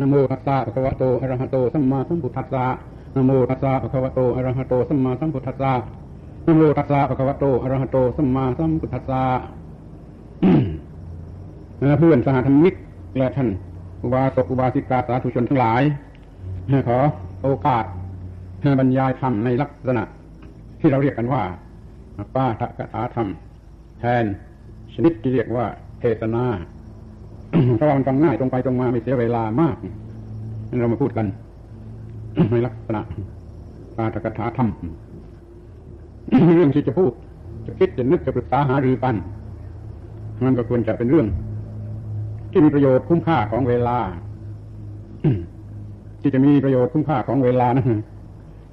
นโมตัสสะภะคะวะโตอะระหะโตสัมมาสัมพุทธัสสะนโมตัสสะภะคะวะโตอะระหะโตสัมมาสัมพุทธัสสะนโมตัสสะภะคะวะโตอะระหะโตสัมมาสัมพุทธัสสะเพื่อนสหธรรมิกและท่านอุบาสกอุบาสิกาสาธุชนทั้งหลายขอโอกาสบรรยายธรรมในลักษณะ ที่เราเรียกกันว่าป้าทะกถาธรรม แทนชนิดที่เรียกว่าเทศนา เพราะว่ามันฟังง่ายตรงไปตรงมาไม่เสียเวลามากเรามาพูดกันในลักษณะปาฐกถาธรรมเรื่องที่จะพูด จะคิดจะนึกจะปรึกษาหารือกันมันก็ควรจะเป็นเรื่อง ที่มีประโยชน์คุ้มค่าของเวลาที่จะมีประโยชน์คุ้มค่าของเวลานะ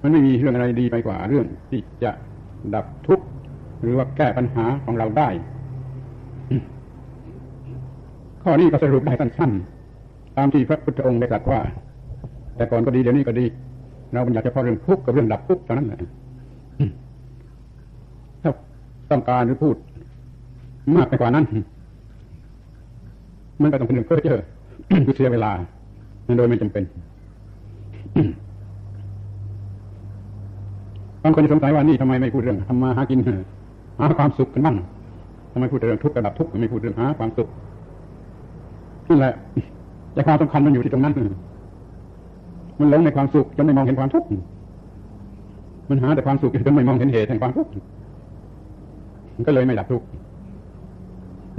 มันไม่มีเรื่องอะไรดีไปกว่าเรื่องที่จะดับทุกข์หรือว่าแก้ปัญหาของเราได้ ข้อนี้ก็สรุปได้สั้นๆตามที่พระพุทธองค์ได้ตรัสว่า แต่ก่อนก็ดีเดี๋ยวนี้ก็ดี เราบัญญัติเฉพาะเรื่องทุกข์กับเรื่องดับทุกข์เท่านั้นแหละถ้าต้องการหรือพูด มากไปกว่านั้น มันก็ต้องเป็นเรื่องเพ้อเจ้อคือเสียเวลาโดยไม่จำเป็นบางคนจะสงสัยว่านี่ทำไมไม่พูดเรื่องทำมาหากินหาความสุขกันบ้างทำไมพูดเรื่องทุกข์กับดับทุกข์ไม่พูดเรื่องหาความสุข นั่นแหละ แต่ความสำคัญมันอยู่ที่ตรงนั้นมันหลงในความสุขจนไม่มองเห็นความทุกข์มันหาแต่ความสุขจนไม่มองเห็นเหตุแห่งความทุกข์มันก็เลยไม่ดับทุกข์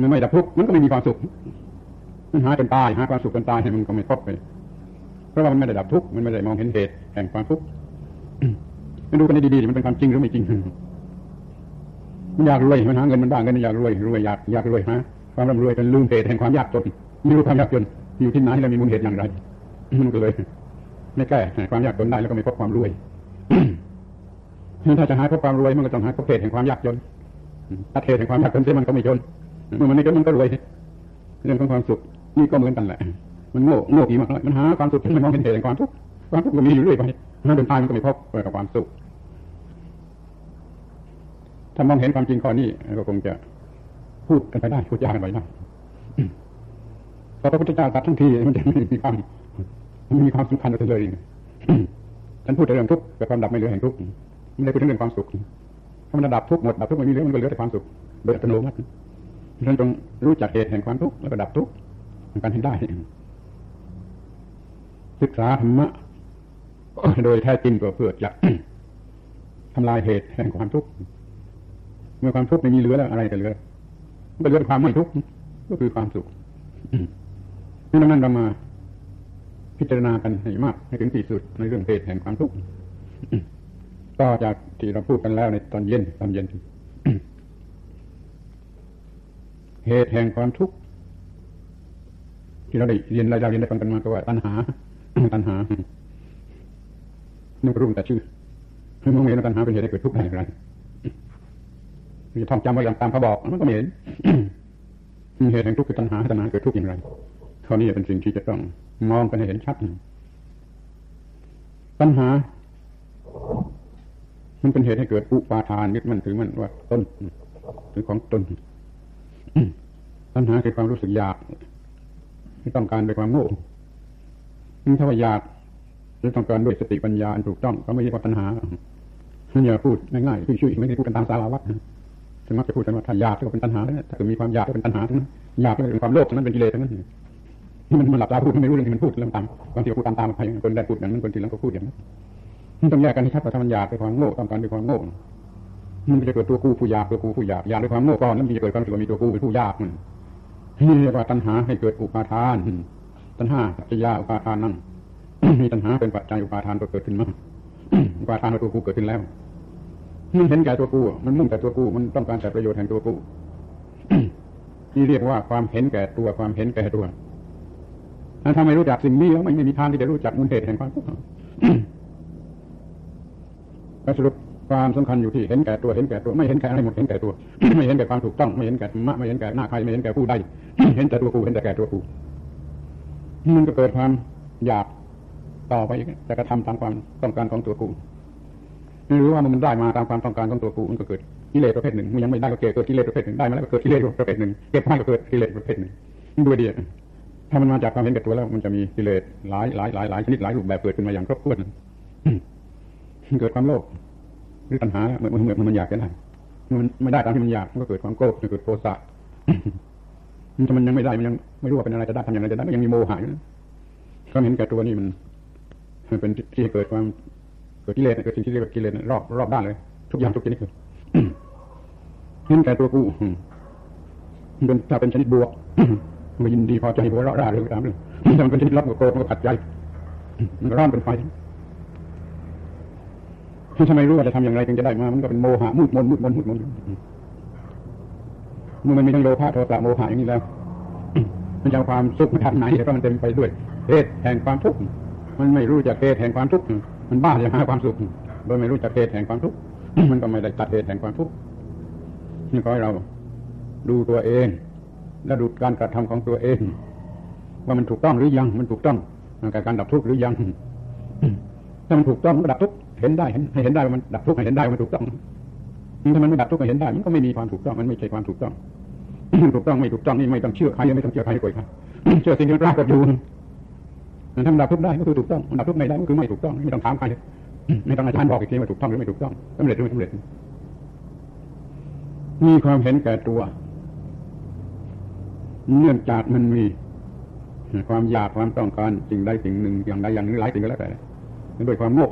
มันไม่ดับทุกข์มันก็ไม่มีความสุข มันหาจนตายหาความสุขจนตายให้มันก็ไม่พบไปเพราะว่ามันไม่ได้ดับทุกข์มันไม่ได้มองเห็นเหตุแห่งความทุกข์มันดูกันดีๆมันเป็นความจริงหรือไม่จริงมันอยากรวยมันหาเงินมันบ้างเงินอยากรวยรวยอยากอยากรวยฮะความร่ำรวยเป็นลืมเหตุแห่งความยากจน ไม่รู้ความยากจนอยู่ที่ไหนและมีมูลเหตุอย่างไรมันก็เลย ไม่แก้ความยากจนได้แล้วก็ไม่พบความรวยถ้าจะหาพบความรวยมันก็ต้องหาพบเหตุแห่งความยากจนถ้าเหตุแห่งความยากจนเสียมันก็ไม่จนเมื่อมันไม่จนมันก็รวยเรื่องของความสุขนี่ก็เหมือนกันแหละ มันโง่โง่กี่มากเลยมันหาความสุขที่มันมองเห็นเหตุแห่งความทุกข์ความทุกข์ก็มีอยู่เรื่อยไปถ้าเดินทางมันก็ไม่พบกับความสุขถ้ามองเห็นความจริงข้อนี้ก็คงจะพูดกันไปได้พูดยากกันไปได้ พอพระพุทธเจ้าตัดทั้งทีมันจะไม่มีความไม่มีความสำคัญอะไรเลยฉันพูดแต่เรื่องทุกข์แต่ความดับไม่เหลือแห่งทุกข์ไม่ได้พูดถึงเรื่องความสุขถ้ามันดับทุกข์หมดดับทุกข์ไม่มีเหลือมันก็เหลือแต่ความสุขโดยอัตโนมัติฉันต้องรู้จักเหตุแห่งความทุกข์แล้วก็ดับทุกข์กันให้ได้ ศึกษาธรรมะโดยแท้จริงก็เพื่อจะทำลายเหตุแห่งความทุกข์เมื่อความทุกข์ไม่มีเหลือแล้วอะไรจะเหลือก็เหลือความไม่ทุกข์ก็คือความสุข ดังนั้นเรามาพิจารณากันให้มากให้ถึงที่สุดในเรื่องเหตุแห่งความทุกข์ก็จากที่เราพูดกันแล้วในตอนเย็นตอนเย็น เหตุแห่งความทุกข์ที่เราได้เรียนรายเราเรียนได้ฟังกันมาก็ว่าตัณหาตัณหานึกรู้แต่ชื่อไม่มองเห็นว่าตัณหาเป็นเหตุให้เกิดทุกข์ได้อย่างไรจะท่องจำไว้อย่างตามเขาบอกมันก็ไม่เห็นเหตุแห่งทุกข์คือตัณหาตัณหาเกิดทุกข์อย่างไร ข้อนี้เป็นสิ่งที่จะต้องมองกันให้เห็นชัดตัณหา มันเป็นเหตุให้เกิดอุปาทานยึดมันถือมันว่าต้นหรือของตนตัณหาคือความรู้สึกอยากที่ต้องการด้วยความโง่ถ้าว่าอยากหรือต้องการด้วยสติปัญญาอันถูกต้องก็ไม่ใช่ว่าตัณหาอย่าพูดง่ายๆช่วยๆไม่ได้พูดกันตามสาราวัดสมักจะพูดกันว่าถ้าอยากก็เป็นตัณหาถ้าเกิดมีความอยากก็เป็นตัณหาทั้งนั้นอยากก็เป็นความโลภนั้นเป็นกิเลสทั้งนั้น มันมันหลับตาพูดไม่รู้เรื่องที่มันพูดเรื่องตามบางทีพูดตามตามใครคนได้พูดอย่างนั้นคนทีหลังก็พูดอย่างนั้นมันต้องแยกกันให้ชัดว่าถ้ามันอยากด้วยความโง่ต้องการด้วยความโง่มันจะเกิดตัวกูผู้อยากตัวกูผู้อยากอยากด้วยความโง่ก่อนแล้วมันจะเกิดความรู้สึกว่ามีตัวกูเป็นผู้ยากมันนี่เรียกว่าตัณหาให้เกิดอุปาทาน ตัณหาสัจยาอุปาทานนั่นมีตัณหาเป็นปัจจัยอุปาทานก็เกิดขึ้นมาอุปาทานตัวกูเกิดขึ้นแล้วมันเห็นแก่ตัวกู มันมุ่งแต่ตัวกู มันต้องการแต่ประโยชน์แห่งตัวกูที่เรียกว่าความเห็นแก่ตัว ความเห็นแก่ตัว ถ้าไม่รู้จักสิ่งนี้แล้วไม่มีทางที่จะรู้จักมูลเหตุแห่งความทุกข์สรุปความสำคัญอยู่ที่เห็นแก่ตัวเห็นแก่ตัวไม่เห็นแก่อะไรหมดเห็นแก่ตัว ไม่เห็นแก่ความถูกต้องไม่เห็นแก่ธรรมะไม่เห็นแก่หน้าใครไม่เห็นแก่ผู้ใดเห็นแต่ตัวกูเห็นแต่แก่ตัวกูมันก็เกิดความอยากต่อไปจะกระทำตามความต้องการของตัวกูไม่รู้ว่ามันได้มาตามความต้องการของตัวกูมันก็เกิดกิเลสประเภทหนึ่งมันยังไม่ได้ก็เกิดกิเลสประเภทหนึ่งได้มาแล้วก็เกิดกิเลสประเภทหนึ่งเก็บให้ก็เกิดกิเลสประเภทหนึ่งด้วยเดีย ถ้ามันมาจากความเห็นแก่ตัวแล้ว มันจะมีกิเลสหลายหลายหลายหลายชนิดหลายรูปแบบเกิดขึ้นมาอย่างครบถ้วนเกิดความโลภหรือตัณหาเหมือนเหมือนมันอยากจะได้มันไม่ได้ตามที่มันอยากมันก็เกิดความโกรธเกิดโทสะถ้ามันยังไม่ได้มันยังไม่รู้ว่าเป็นอะไรจะได้ทำอย่างไรจะได้มันยังมีโมหะอยู่ความเห็นแก่ตัวนี่มันมันเป็นที่เกิดความเกิดกิเลสเกิดสิ่งที่เรียกว่ากิเลสรอบรอบด้านเลย ทุกอย่างทุกชนิดเลยเห็นแก่ตัวกูมันเป็นถ้าเป็นชนิดบวก มันยินดีพอใจหัวเราะร่าเริงตามเรื่องถ้ามันเป็นชนิดลบก็โกรธมันก็ขัดใจมันร้อนเป็นไฟถ้าไมรู้ว่าจะทำอย่างไรจึงจะได้มา มันก็เป็นโมหะมืดมนมืดมนมืดมนเมื่อมันมีทั้งโลภะโทสะโมหะอย่างนี้แล้วมันจะความสุขมาทางไหนแล้วก็มันเต็มไปด้วยเหตุแห่งความทุกข์มันไม่รู้จักเหตุแห่งความทุกข์มันบ้าจะหาความสุขโดยไม่รู้จักเหตุแห่งความทุกข์มันก็ไม่ได้ตัดเหตุแห่งความทุกข์นี่ขอให้เราดูตัวเอง และดูการกระทำของตัวเอง ว่ามันถูกต้องหรือยัง มันถูกต้องกับการดับทุกข์หรือยังถ้ามันถูกต้องมันก็ดับทุกข์เห็นได้ให้เห็นได้ว่ามันดับทุกข์ให้เห็นได้ว่ามันถูกต้องถ้ามันไม่ดับทุกข์ให้เห็นได้ มันก็ไม่มีความถูกต้องมันไม่ใช่ความถูกต้องถูกต้องไม่ถูกต้องนี่ไม่ต้องเชื่อใครไม่ต้องเชื่อใครก่อยครับเชื่อสิ่งที่ปรากฏอยู่ถ้ามันดับทุกข์ได้ก็คือถูกต้องมันดับทุกข์ไม่ได้ก็คือไม่ถูกต้องไม่ต้องถามใครไม่ต้องอาจารย์บอกอีกทีว่าถูกต้องหรือไม่ถูกต้องสำเร็จหรือไม่สำเร็จมีความเห็นแก่ตัว เนื่องจากมันมี ความอยากความต้องการสิ่งใดสิ่งหนึ่งอย่างใดอย่างหนึ่งหลายสิ่งก็แล้วแต่ด้วยความโง่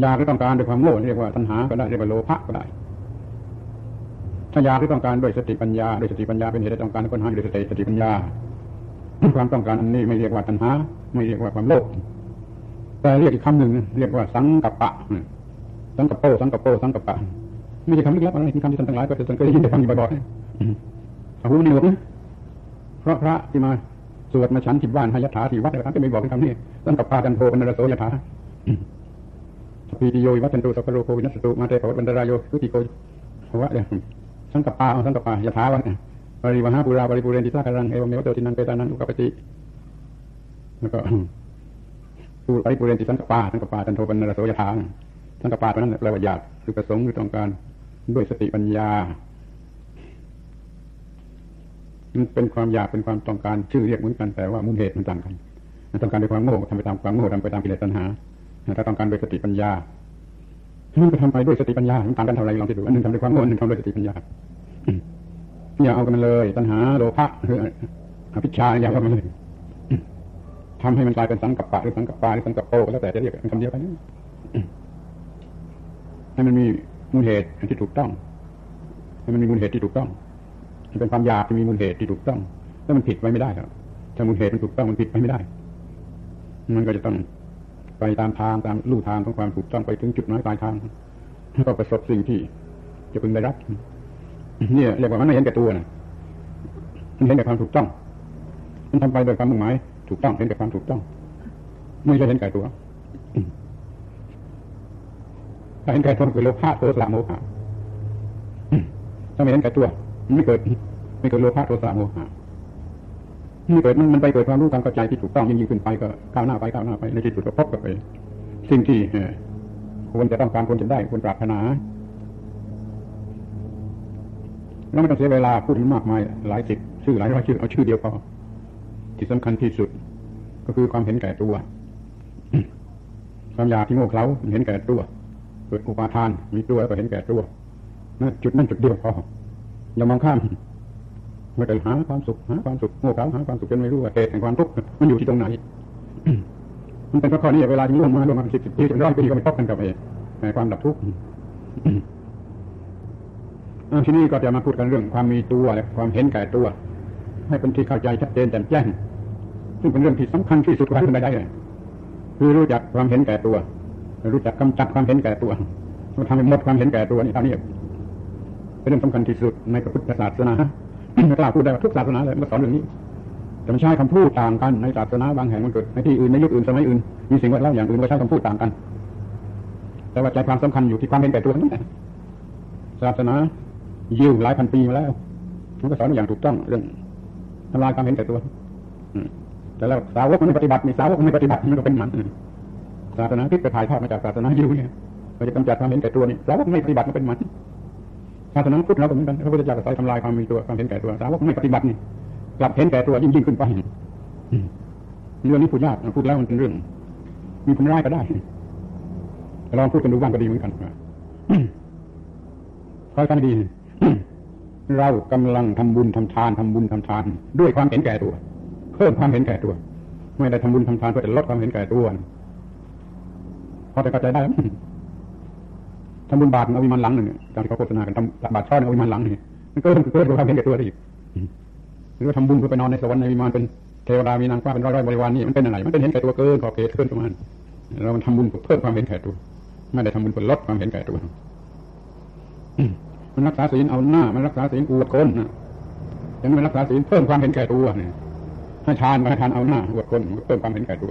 อยากหรือต้องการด้วยความโง่เรียกว่าตัณหาก็ได้เรียกว่าโลภะก็ได้ถ้าอยากหรือต้องการด้วยสติปัญญาด้วยสติปัญญาเป็นเหตุให้ต้องการคนหาด้วยสติสติปัญญาความต้องการอันนี้ไม่เรียกว่าตัณหา ไม่เรียกว่าความโลภแต่เรียกอีกคำหนึ่งเรียกว่าสังกัปปะสังกัปโปสังกัปโปสังกัปปะไม่ใช่คำลึกลับอะไรที่คำที่ท่านทั้งหลายก็จะเคยได้ยินได้ฟังอยู่บ่อยๆ หูนี่หนวกนะเพราะพระที่มาสวดมาฉันที่บ้านหายถาที่วัดอะไรก็ไม่บอกคำนี้สังกัปปะจันโทปนรโสยถาปีติโยวัจันตุสัพโรโควินัสตุมาเตปวัตบรรดาโยสุติโกวะเดี๋ยวสังกัปปะสังกัปปะยถาวันปริวหาปุราปริปุเรนติสาการังเอวเมวโตตินังเปตานังอุกปติแล้วก็ปูปริปุเรนติสังกปาสังกปาจันโทปนรโสยถาสังกปาตอนนั้นแปลว่าอยากคือประสงค์คือต้องการด้วยสติปัญญา มันเป็นความอยากเป็นความต้องการชื่อเรียกเหมือนกันแต่ว่ามูลเหตุมันต่างกันต้องการด้วยความโง่ทำไปตามความโง่ทำไปตามกิเลสตัณหาถ้าต้องการด้วยสติปัญญามันก็ทำไปด้วยสติปัญญามันต่างกันเท่าไรลองคิดดูอันหนึ่งทำด้วยความโง่อันหนึ่งทำด้วยสติปัญญาอย่าเอากันเลยตัณหาโลภะหรืออภิชาอย่าเอากันเลยทำให้มันกลายเป็นสังกัปปะหรือสังกัปปาหรือสังกัปโปก็แล้วแต่จะเรียกคำเดียวกันให้มันมีมูลเหตุที่ถูกต้องให้มันมีมูลเหตุที่ถูกต้อง มันเป็นความอยากที่มีมูลเหตุที่ถูกต้องแล้วมันผิดไว้ไม่ได้ครับถ้ามูลเหตุมันถูกต้องมันผิดไปไม่ได้ มันก็จะต้องไปตามทางตามลู่ทางของความถูกต้องไปถึงจุดน้อยปลายทางแล้วก็ประสบสิ่งที่จะพึงได้รับเนี่ยเรียกว่ามันไม่เห็นแก่ตัวนะมันเห็นแก่ความถูกต้อง มันทำไปโดยความมุ่งหมายถูกต้องเห็นแก่ความถูกต้อง ไม่ใช่เห็นแก่ตัวถ้าเห็นแก่ตัวคือโลภะโทสะโมหะถ้าไม่เห็นแก่ตัว ไม่เกิดไม่เกิดโลภะโทสะโมหะไม่เกิดมันไปเกิดความรู้ความเข้าใจที่ถูกต้องยิ่งยิ่งขึ้นไปก็ก้าวหน้าไปก้าวหน้าไปในที่สุดก็พบกับไปสิ่งที่ควรจะต้องการควรจะได้ควรปรารถนาเราไม่ต้องเสียเวลาพูดถึงมากมายหลายสิบชื่อหลายร้อยชื่อเอาชื่อเดียวพอที่สำคัญที่สุด ก็คือความเห็นแก่ตัวความอยากที่โง่เขลาเห็นแก่ตัวเกิดอุปาทาน มีตัวแล้วก็เห็นแก่ตัวนั่นจุดนั่นจุดเดียวพอ อย่ามองข้ามม่ได้หาความสุขหาความสุขโง่เขลาหาความสุขจนไม่รู้ว่าเหตุแห่งความทุกข์มันอยู่ที่ตรงไหนมันเป็นเพราะข้อนี้เวลาที่ล่วงมาล่วงมาสิบสิบปีจนร้อยปีก็ไม่พบกันกับเองความดับทุกข์ทีนี้ก็จะมาพูดกันเรื่องความมีตัวและความเห็นแก่ตัว ให้เป็นที่เข้าใจชัดเจนแจ่มแจ้งซึ่งเป็นเรื่องที่สำคัญที่สุดกว่าใดๆเลยคือรู้จักความเห็นแก่ตัว รู้จักกำจัดความเห็นแก่ตัวทำให้หมดความเห็นแก่ตัวนี่เท่านี้ เป็นเรื่องสำคัญที่สุดในพระพุทธศาสนาไม่กล้าพูดได้ว่าทุกศาสนาเลยมาสอนเรื่องนี้แต่ไม่ใช่คำพูดต่างกันในศาสนาบางแห่งมันเกิดในที่อื่นในยุคอื่นสมัยอื่นมีสิ่งแวดล้อมอย่างอื่นก็ใช้คำพูดต่างกัน แต่ว่าใจความสำคัญอยู่ที่ความเห็นแก่ตัวนั่นแหละศาสนายิวหลายพันปีมาแล้วมันก็สอนอย่างถูกต้องเรื่องทำลายความเห็นแก่ตัวแต่แล้วสาวกมันไม่ปฏิบัติมีสาวกมันไม่ปฏิบัติมันก็เป็นหมันศาสนาที่ไปถ่ายทอดมาจากศาสนายิวเนี่ยเราจะกำจัดความเห็นแก่ตัวนี่สาวกไม่ปฏิบัติมันเป็นหมัน ศาสนาพุทธเราก็เหมือนกันพระพุทธเจ้าก็สอนทำลายความมีตัวความเห็นแก่ตัวสาวกไม่ปฏิบัตินี่กลับเห็นแก่ตัวยิ่งยิ่งขึ้นไปเรื่องนี้พูดยากพูดแล้วมันเป็นเรื่อง มีผลร้ายก็ได้ลองพูดกันดูบ้างก็ดีเหมือนกันคอยกันดี เรากำลังทำบุญทำทานทำบุญทำทาน ด้วยความเห็นแก่ตัว เพิ่มความเห็นแก่ตัว ไม่ได้ทำบุญทำทานเพื่อจะลดความเห็นแก่ตัวพอจะเข้าใจได้ ทำบุญบาทเอาวิมานหลังหนึ่งการที่เขาโฆษณากันทำบาทช่อเอาวิมานหลังนี่มันเกิดเกิดความเห็นแก่ตัวได้อีกหรือว่าทำบุญเพื่อไปนอนในสวรรค์ในวิมานเป็นเทวดามีนางฟ้าเป็นร้อยร้อยบริวารนี่มันเป็นอะไรมันเป็นเห็นแก่ตัวเกินขอบเขตเกินประมาณเรามันทำบุญเพื่อเพิ่มความเห็นแก่ตัวไม่ได้ทำบุญเพื่อลดความเห็นแก่ตัวมันรักษาศีลเอาหน้า มันรักษาศีลอวดคนนะยังไม่รักษาศีลเพิ่มความเห็นแก่ตัวเนี่ยให้ทานมาให้ทานเอาหน้าอวดคนเพิ่มความเห็นแก่ตัว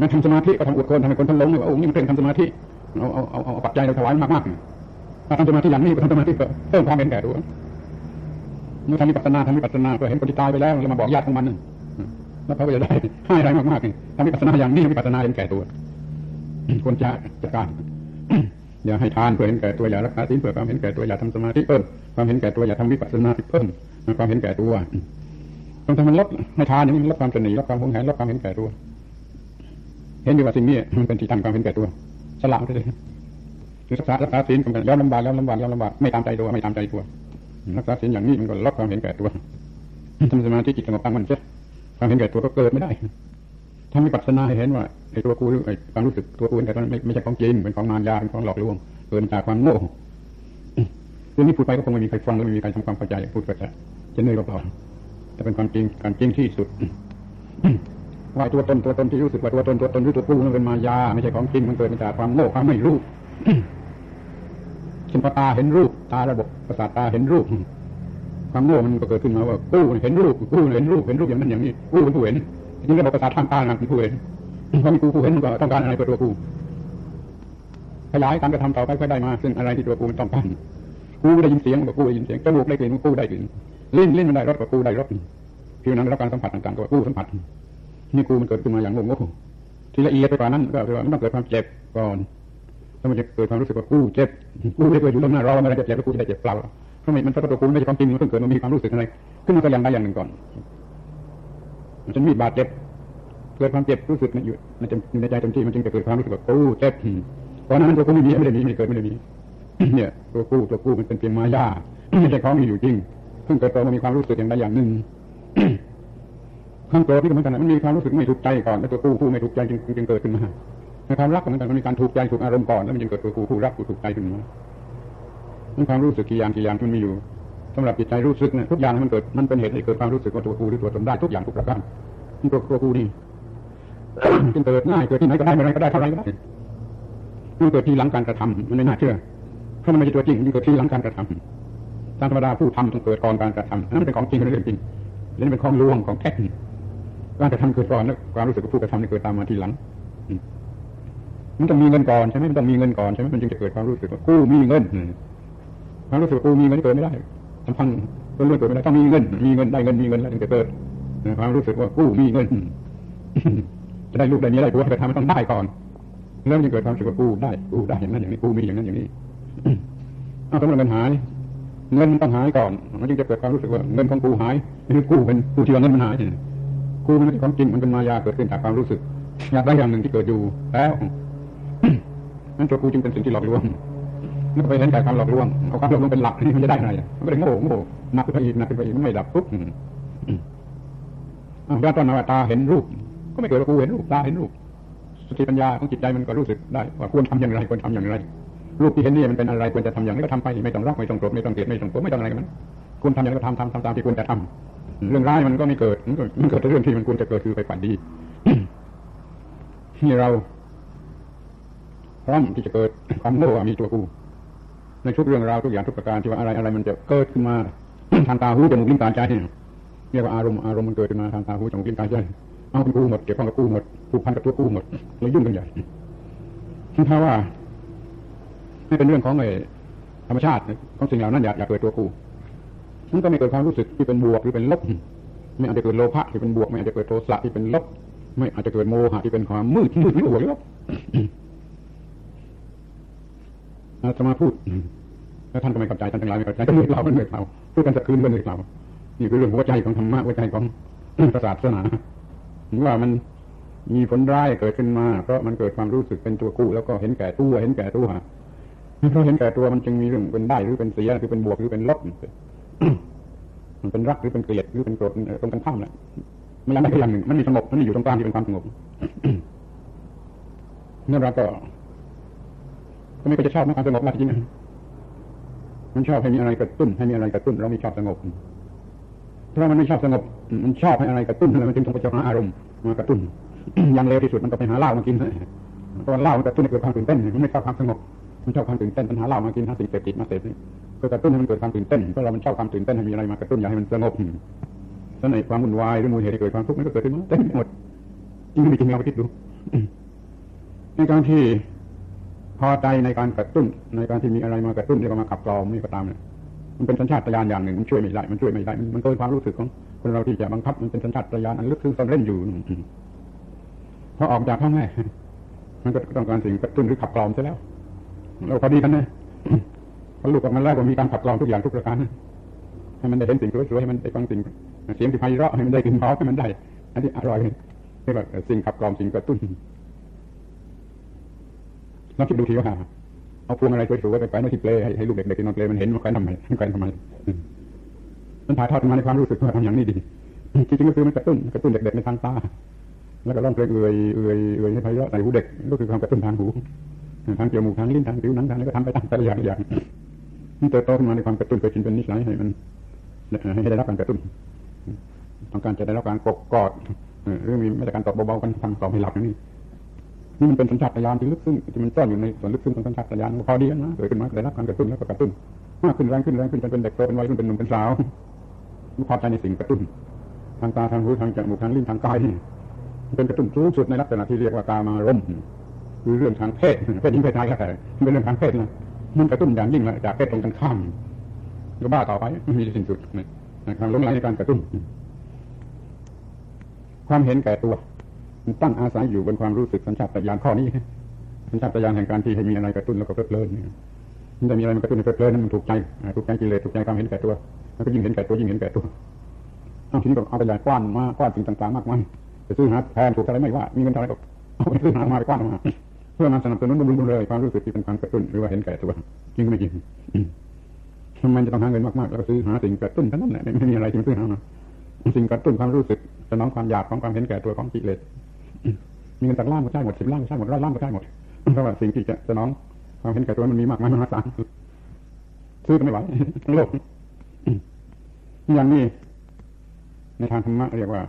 นั่นทำสมาธิก็ทำอวดคนทำให้คนท่านหลงเลยว่าโอ้นี่มันเป็นทำสมาธิ เอาเอาเอาเอาปัจจัยเราถวายมากๆถ้าทำสมาธิอย่างนี้ก็ทำสมาธิเพิ่มความเห็นแก่ตัวเมื่อทำวิปัสสนาทำวิปัสสนาเพื่อเห็นคนที่ตายไปแล้วแล้วมาบอกญาติของมันแล้วเขาก็จะได้ให้อะไรมากๆทำวิปัสสนาอย่างนี้วิปัสสนาเห็นแก่ตัวควรจะจัดการอย่าให้ทานเพื่อเห็นแก่ตัวอย่ารักษาศีลเพื่อความเห็นแก่ตัวอย่าทำสมาธิเพิ่มความเห็นแก่ตัวอย่าทำวิปัสสนาเพิ่มความเห็นแก่ตัวต้องทำมันลดให้ทานอย่างนี้มันลดความตนีลดความหงแหนลดความเห็นแก่ตัว เห็นดีว่าสิ่งนี้มันเป็นที่ตั้งความเห็นแก่ตัว สละไปเลยคือรักษารักษาศีลกันแล้วลำบากแล้วลำบากแล้วลำบากไม่ตามใจตัวไม่ตามใจตัวรักษาศีลอย่างนี้มันก็ลดความเห็นแก่ตัวทำสมาธิจิตสงบตั้งมันเสียความเห็นแก่ตัวก็เกิดไม่ได้ทำวิปัสนาให้เห็นว่าไอ้ตัวกูไอ้ความรู้สึกตัวกูแต่ตอนนั้นไม่ใช่ของจริงเป็นของมารยาเป็นของหลอกลวงเกินจากความโง่เรื่องนี้พูดไปก็คงไม่มีใครฟังและไม่มีใครทำความเข้าใจพูดก็จะจะเหนื่อยเปล่าแต่เป็นความจริงการจริงที่สุด ว่าตัวตนตัวตนที่รู้สึกว่าตัวตนตัวตนหรือตัวกูมันเป็นมายาไม่ใช่ของจริงมันเกิดมาจากความโง่ความไม่รู้เช่นตาเห็นรูปตาระบบประสาทตาเห็นรูป ความโง่มันก็เกิดขึ้นมาว่ากู้เห็นรูปกู้เห็นรูปเห็นรูปอย่างนั้นอย่างนี้กู้เป็นผู้เห็นนี่ระบบประสาททางตาเป็นผู้เห็นพอมีกูผู้เห็นก็ต้องการอะไรเพื่อตัวกูขยายการกระทำต่อไปก็ได้มา ซึ่งอะไรที่ตัวกูมันต้องการกูได้ยินเสียงก็กูได้ยินเสียงจมูกได้กลิ่นกูได้กลิ่นลิ้นลิ้นมันได้รสก็กูได้รสผิวหนังรับการสัมผัสต่างๆก็กูสัมผัส นี่กูมันเกิดขึ้นมาอย่างงงๆที่ละเอียดไปกว่านั้นก็คือว่ามันต้องเกิดความเจ็บก่อนแล้วมันจะเกิดความรู้สึกว่ากูเจ็บกูไม่เคยอยู่ตรงหน้ารอมันจะเจ็บแล้วกูจะได้เจ็บเปล่าเพราะมันเพราะตัวกูไม่ใช่ความจริงมันเพิ่งเกิดมันมีความรู้สึกอะไรขึ้นมาก็อย่างใดอย่างหนึ่งก่อนมันจะมีบาดเจ็บเกิดความเจ็บรู้สึกอยู่มันจะอยู่ในใจเต็มที่มันจึงจะเกิดความรู้สึกว่ากูเจ็บเพราะนั้นตัวกูไม่มีไม่ได้มีไม่เกิดไม่ได้มีเนี่ยตัวกูตัวกูมันเป็นเพียงมายาไม่ใช่ของมีอยู่จริงเพิ่งเกิดตัวมันมีความรู้สึกอย่างใดอย่างหนึ่ง ข้างตัวที่เหมือนกันมันมีความรู้สึกไม่ถูกใจก่อนแล้วตัวกูผู้ไม่ถูกใจจึงจึงเกิดขึ้นมาในความรักเหมือนกันมันมีการถูกใจถูกอารมณ์ก่อนแล้วมันจึงเกิดตัวกูผู้รักผู้ถูกใจขึ้นมามันความรู้สึกกี่อย่างกี่อย่างมันมีอยู่สำหรับจิตใจรู้สึกเนี่ยทุกอย่างมันเกิดมันเป็นเหตุให้เกิดความรู้สึกว่าตัวกูหรือตัวตนได้ทุกอย่างทุกประการนี่ตัวตัวกูนี่จึงเกิดง่ายเกิดที่ไหนก็ได้เมื่อไรก็ได้เท่าไรก็ได้มันเกิดที่หลังการกระทำมันไม่น่าเชื่อเพราะมันไม่ใช่ตัวจริงมันเกิดที่หลังการกระทำตามธรรมดาผู้ทำต้องเกิดก่อนการกระทำนั่นเป็นของจริงเป็นเรื่องจริงนี่เป็นของลวงของแท้ การกระทำเกิดก่อนแล้วความรู้สึกของผู้กระทำนี่เกิดตามมาทีหลังมันต้องมีเงินก่อนใช่ไหมมันต้องมีเงินก่อนใช่ไหมมันจึงจะเกิดความรู้สึกว่ากู้มีเงินความรู้สึกกู้มีเงินเกิดไม่ได้สำคัญเรื่องเกิดไม่ได้ต้องมีเงิน มีเงินได้เงินมีเงินแล้วถึงจะเกิดความรู้สึกว่ากู้มีเงินจะได้ลูกได้นี้ได้ผัวแต่ทำมันต้องได้ก่อนแล้วมันจะเกิดความรู้สึกว่ากู้ได้กู้ได้อย่างนั้นอย่างนี้กู้มีอย่างนั้นอย่างนี้เอาสมมติเงินหายเงินมันต้องหายก่อนมันจึงจะเกิดความรู้สึกว่าเงินของกูหายคือกู้เป็นกู้ที่ว่าเงินมันหาย กู้มันเป็นความจริงมันเป็นมายาเกิดขึ้นจากความรู้สึกอยากได้อย่างหนึ่งที่เกิดอยู่แล้วนั่นตัวกูจึงเป็นสิ่งที่หลอกลวงนั่นไปเห็นแต่ความหลอกลวงเอาความหลอกลวงเป็นหลักนี่มันจะได้ไงมันก็เลยโง่โง่หนักขึ้นไปอีกหนักขึ้นไปอีกมันไม่ดับปุ๊บย้อนต้นมาตาเห็นรูป ก็ไม่เกิดกูเห็นรูปตาเห็นรูปสติปัญญาของจิตใจมันก็รู้สึกได้ว่าควรทำอย่างไรควรทำอย่างไร รูปที่เห็นนี่มันเป็นอะไรควรจะทำอย่างนี้ก็ทำไปไม่ต้องรักไม่ต้องโกรธไม่ต้องเกลียดไม่ต้องกลัวไม่ต้องอะไรกันควรทำอย่างไรก็ทำทำทำตามที่ควรจะทำ เรื่องร้ายมันก็ไม่เกิด มันก็มันเกิดแต่เรื่องที่มันควรจะเกิดคือไปฝันดี ที่เราพร้อมที่จะเกิดความโง่มีตัวกูในทุกเรื่องราวทุกอย่างทุกประการที่ว่าอะไรอะไรมันจะเกิดขึ้นมาทางตาหูจมูกลิ้นกายใจเรียกว่าอารมณ์อารมณ์มันเกิดขึ้นมาทางตาหูจมูกลิ้นกายใจเอาเป็นกูหมดเกี่ยวข้องกับกูหมดผูกพันกับตัวกูหมดเลยยุ่งกันใหญ่ถ้าว่าไม่เป็นเรื่องของไอ้ธรรมชาติของสิ่งเหล่านั้นอยากอยากเกิดตัวกู มันก็ไม่เกิดความรู้สึกที่เป็นบวกหรือเป็นลบไม่อาจจะเกิดโลภะที่เป็นบวก ไม่อาจจะเกิดโทสะที่เป็นลบ ไม่อาจจะเกิดโมหะที่เป็นความมืดมืดหรือหัวลบอาตมาพูดแล้วท่านก็ไม่เข้าใจท่านทั้งหลายไม่เข้าใจก็เหนื่อยเราเหนื่อยเราพูดกันสักคืนก็เหนื่อยเรานี่คือเรื่องหัวใจของธรรมะหัวใจของศาสนาว่ามันมีผลร้ายเกิดขึ้นมา เพราะมันเกิดความรู้สึกเป็นตัวกู้แล้วก็เห็นแก่ตัวเห็นแก่ตัวเพราะเห็นแก่ตัวมันจึงมีเรื่องเป็นได้หรือเป็นเสียหรือเป็นบวกหรือเป็นลบ มันเป็นรักหรือเป็นเกลียดหรือเป็นโกรธตรงกันข้ามแหละมันยังไม่อย่างหนึ่ง มันมีสงบมันมีอยู่ตรงกลางที่เป็นความสงบนั่นเราก็ก็ไม่ก็จะชอบนะความสงบนะจริงมันชอบให้มีอะไรกระตุ้น ให้มีอะไรกระตุ้น เราไม่ชอบสงบเพราะมันไม่ชอบสงบ มันชอบให้อะไรกระตุ้นแล้วมันจึงต้องไปหาอารมณ์มากระตุ้นอย่างเร็วที่สุดมันก็ไปหาเหล้ามากินเพราะเหล้ามันกระตุ้นให้เกิดความตื่นเต้นมันไม่ชอบความสงบ มันชอบความตื่นเต้นปัญหาเหล้ามากินหาสิ่งเสพติดมาเสพก็กระตุ้นให้มันเกิดความตื่นเต้นเพราะเรามันชอบความตื่นเต้นให้มีอะไรมากระตุ้นอยากให้มันสงบฉะนั้นความวุ่นวายหรือมูลเหตุที่เกิดความทุกข์มันก็เกิดขึ้นมาเต็มหมดจริงไม่จริงเราไปคิดดูในการที่พอใจในการกระตุ้น ในการที่มีอะไรมากระตุ้นที่มาขับกล่อมนี่ก็ตามเนี่ยมันเป็นสัญชาตญาณอย่างหนึ่งมันช่วยไม่ได้มันช่วยไม่ได้มันเกินความรู้สึกของคนเราที่จะบังคับมันเป็นสัญชาตญาณอันลึกซึ้งซ่อนเล่นอยู่พอออกจากท้องแม่มันก็ต้องการสิ่งกระตุ้นหรือขับกลอมใช่แล้ว เราพอดีกันเลยพอลูกออกมาแล้วก็มีการขับกลอมทุกอย่างทุกประการให้มันได้เห็นสิ่งสวยๆให้มันได้ฟังสิ่งเสียงที่ไพเราะให้มันได้กลิ่นหอมให้มันได้ อันนี้อร่อยเรียกว่าสิ่งขับกลอมสิ่งกระตุ้นลองคิดดูทีว่าเอาพวงอะไรสวยๆไปไปในที่เปลให้ให้ลูกเด็กๆที่นอนเปลมันเห็นมันแขวนทำไมแขวนทำไมมันถ่ายทอดมาในความรู้สึกว่าทำอย่างนี้ดีจริงๆก็คือมันกระตุ้นกระตุ้นเด็กๆในทางตาแล้วก็ร้องเพลงเอื่อยเอื่อยเอื่อยให้ไพเราะในหูเด็กก็คือความกระตุ้นทางหู ทางจมูกทางลิ้นทางผิวหนังทางนี้ก็ทำไปตามแต่ละอย่างอย่างมันเติบโตขึ้นมาในความกระตุ้นเคยชินเป็นนิสัยให้มันให้ได้รับการกระตุ้นต้องการจะได้รับการกดกอดหรือมีไม่แต่การตอบเบาๆกันทำตอบให้หลับอย่างนี้นี่มันเป็นสัญชาตญาณที่ลึกซึ้งที่มันซ่อนอยู่ในส่วนลึกซึ้งของสัญชาตญาณพอดีนะเกิดขึ้นมาได้รับการกระตุ้นแล้วก็กระตุ้นมากขึ้นแรงขึ้นแรงขึ้นจนเป็นเด็กโตเป็นวัยรุ่นเป็นหนุ่มเป็นสาวพอใจในสิ่งกระตุ้น ทางตาทางหูทางจมูกทางลิ้นทางกายเป็นกระตุ้นสูงสุดในลักษณะที่เรียกว่าตามารมณ์ คือเรื่องทางเพศเพศหญิงเพศชายก็แต่เป็นเรื่องทางเพศนะมันกระตุ้นอย่างยิ่งเลยจากเพศตรงกันข้ามก็บ้าต่อไปไม่มีสิ้นสุดในความลงไหลในการกระตุ้น ความเห็นแก่ตัว มันตั้งอาศัยอยู่บนความรู้สึกสัญชาตญาณข้อนี้สัญชาตญาณแห่งการที่ให้มีอะไรกระตุ้นแล้วก็เพลิดเพลินมันจะมีอะไรมันกระตุ้นเพลิดเพลินนั้นมันถูกใจถูกใจกิเลสถูกใจความเห็นแก่ตัวมันก็ยิ่งเห็นแก่ตัวยิ่งเห็นแก่ตัวเอาทีนี้ก็เอาไปใหญ่กว้านมากว้านสิ่งต่างๆมากมายไปซื้อหาแทนถูกอะไรไม่ว่ามีเงินเท่าไรก็เอาไปซื้อหามาไปกว้านมา เพื่อมาสนับสนุนบำรุงเลยความรู้สึกที่เป็นความกระตุ้นหรือว่าเห็นแก่ตัวจริงไม่จริงทำไมจะต้องหาเงินมากๆแล้วซื้อหาสิ่งกระตุ้นทั้งนั้นแหละไม่มีอะไรที่ซื้อหามาสิ่งกระตุ้นความรู้สึกสนองความอยากของความเห็นแก่ตัวของกิเลสมีเงินตักล่างก็ใช่หมดสิบล่างก็ใช่หมดร้อยล่างก็ใช่หมดเพราะว่าสิ่งที่จะสนองความเห็นแก่ตัวมันมีมากมายมหาศาลซื้อก็ไม่ไหวทั้งโลกอย่างนี้ในทางธรรมะเรียกว่า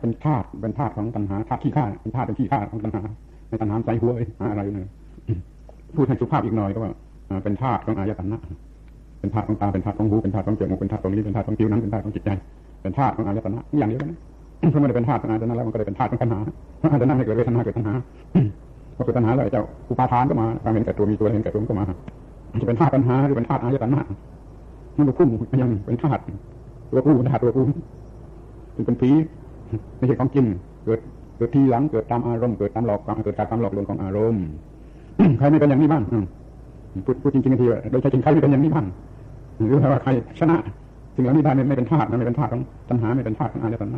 เป็นธาตุเป็นธาตุของตัณหาธาตุขี้ข้าเป็นธาตุเป็นขี้ข้าของตัณหา ในตัณหาใจหัวหาอะไรเนี่ยพูดให้สุภาพอีกหน่อยก็ว่าเป็นธาตุของอายตนะเป็นธาตุของตาเป็นธาตุของหูเป็นธาตุของจมูกเป็นธาตุของลิ้นเป็นธาตุของผิวหนังเป็นธาตุของจิตใจเป็นธาตุของอายตนะอย่างเดียวกันเพราะมันเป็นธาตุของอายตนะแล้วมันก็เลยเป็นธาตุของตัณหาอายตนะให้เกิดเวทนาเกิดตัณหาพอเกิดตัณหาแล้วเจ้าอุปาทานก็มาความเห็นแก่ตัวมีตัวเห็นแก่ตัวก็มาจะเป็นธาตุตัณหาหรือเป็นธาตุอายตนะมันก็คุ้มยังเป็นธาตุตัวกูเป็นธาตุตัวกูเป็นผีไม่ใช่ของจริงเกิด เกิดทีหลังเกิดตามอารมณ์เกิดตามหลอกเกิดจากความหลอกลวงของอารมณ์ใครไม่เป็นอย่างนี้บ้างพูดพูดจริงๆทีว่าโดยใช้จริงใครไม่เป็นอย่างนี้บ้างหรือว่าใครชนะสิ่งเหล่านี้ได้ไม่เป็นธาตุไม่เป็นธาตุของตัณหาไม่เป็นธาตุของอารมณ์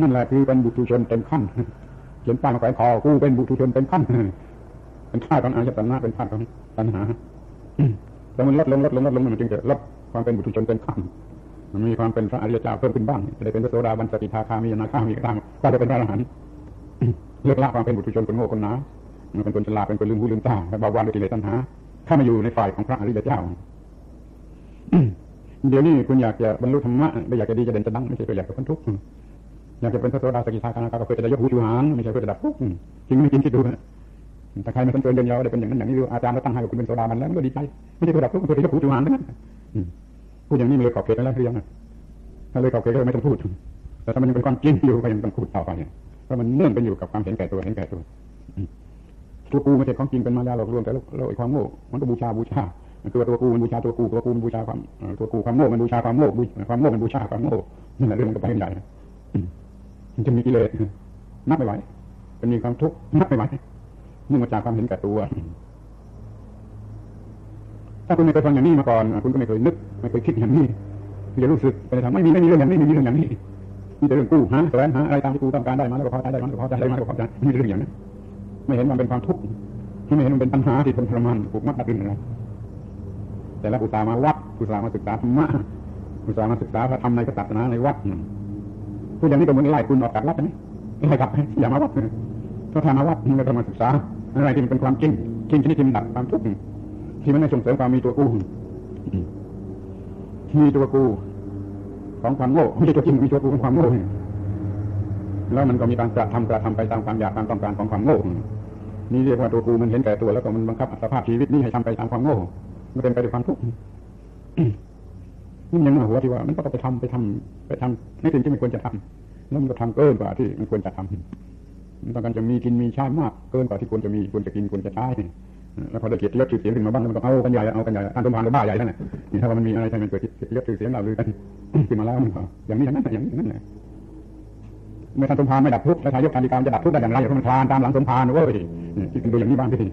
นั่นแหละคือเป็นบุตุชนเต็มขั้นเขียนป้ายมาแขวนคอกูเป็นบุตุชนเต็มขั้นเป็นธาตุของอายตนะเป็นธาตุของตัณหาแต่มันลดลงลดลงลดลงมันจึงจะลดความเป็นบุตุชนเต็มขั้น มันมีความเป็นพระอริยเจ้าเพิ่มขึ้นบ้างจะได้เป็นพระโสดาบันสติทาคามีนาคามีก็ตามก็จะเป็นพระอรหันต์เลิกละความเป็นบุตรชนคนโง่คนหนามันเป็นคนฉลาดเป็นคนลืมหูลืมตาและบาบานด้วยกิเลสตัณหาถ้ามาอยู่ในฝ่ายของพระอริยเจ้า เดี๋ยวนี้คุณอยากจะบรรลุธรรมะไม่อยากจะดีจะเด่นจะดังไม่ใช่เพื่อยากจะพ้นทุกข์อยากจะเป็นพระโสดาสกิทาคานาคาก็เพื่อจะยกหูชูหางไม่ใช่เพื่อจะดับทุกข์จริงไม่จริงคิดดูแต่ใครมาสันเสริญเยินยาวได้เป็นอย่างนั้นอย่างนี้ดูอาจารย์เราตั้งให้คุณเป็นโสดาบันแล้วก็ดีใจไม่ใช่เพื่อดับทุกข์เพื่อจะยกหูชูหางนั่น พูดอย่างนี้มันเลยขอบเขตแล้วหรือยังถ้าเลยขอบเขตก็ไม่ต้องพูดแต่ถ้ามันยังเป็นความจริงอยู่ก็ยังต้องพูดต่อไปเพราะมันเนื่องกันอยู่กับความเห็นแก่ตัวเห็นแก่ตัวตัวกูไม่ใช่ของจริงเป็นมายาหลอกลวงแต่เราไอ้ความโง่มันก็บูชาบูชาตัวตัวกูมันบูชาตัวกูตัวกูมันบูชาความตัวกูความโง่มันบูชาความโง่ความโง่มันบูชาความโง่นั่นแหละเรื่องมันก็ไปใหญ่มันจะมีกิเลสนับไม่ไหวจะมีความทุกข์นับไม่ไหวนื่มาจากความเห็นแก่ตัว ถ้าคุณไม่เคยฟังอย่างนี้มาก่อน คุณก็ไม่เคยนึก ไม่เคยคิดอย่างนี้จะรู้สึกไปทำไม่มีไม่มีเรื่องอย่างนี้ไม่มีเรื่องอย่างนี้มีแต่เรื่องกู้หาแสวงหาอะไรตามที่กูต้องการได้มาแล้วก็พอใจได้มาแล้วก็พอใจได้มาแล้วก็พอใจไม่มีเรื่องอย่างนั้นไม่เห็นมันเป็นความทุกข์ไม่เห็นมันเป็นปัญหาที่ทนทรมานผูกมัดดัดรึงอะไรแต่ละอุตสามาวัดอุตสามาศึกษาธรรมะอุตสามาศึกษาพระธรรมในศาสนาในวัดพูดอย่างนี้ก็เหมือนไล่คุณออกจากวัดไหมไล่กลับอย่ามาวัดถ้าทำมาวัดมันก็มาศึกษาอะไรที่มันเป็นความจริงจริงชนิดที่มันดับความทุกข์ ที่มันไม่ส่งเสริมความมีตัวกู้มีตัวกูของความโง่ไม่ใช่ตัวจริงมีตัวกูของความโง่แล้วมันก็มีการกระทำกระทำไปตามความอยากตามต้องการของความโง่นี่เรียกว่าตัวกูมันเห็นแก่ตัวแล้วก็มันบังคับสภาพชีวิตนี้ให้ทำไปตามความโง่มันเป็นไปด้วยความทุกข์นี่ยังหัวที่ว่า มันก็ต้องไปทำไปทำไปทำในสิ่งที่ไม่ควรจะทำแล้วมันก็ทำเกินกว่าที่มันควรจะทำมันต้องการจะมีกินมีใช้มาก เกินกว่าที่ควรจะมีควรจะกินควรจะใช้ แล้วพอได้เกียรติยศชื่อเสียงขึ้นมาบ้างมันก็เอากันใหญ่เอากันใหญ่ท่านสมภารก็บ้าใหญ่แล้วเนี่ยนี่ถ้ามันมีอะไรที่มันเกิดเกียรติยศชื่อเสียงเราลือกันขึ้นมาแล้วมันก็อย่างนี้อย่างนั้นอย่างนี้อย่างนั้นเลยเมื่อท่านสมภารไม่ดับทุกข์แล้วทายกธานิการจะดับทุกข์ได้อย่างไรเพราะมันคลานตามหลังสมภารเว้ยคิดดูอย่างนี้บ้างพี่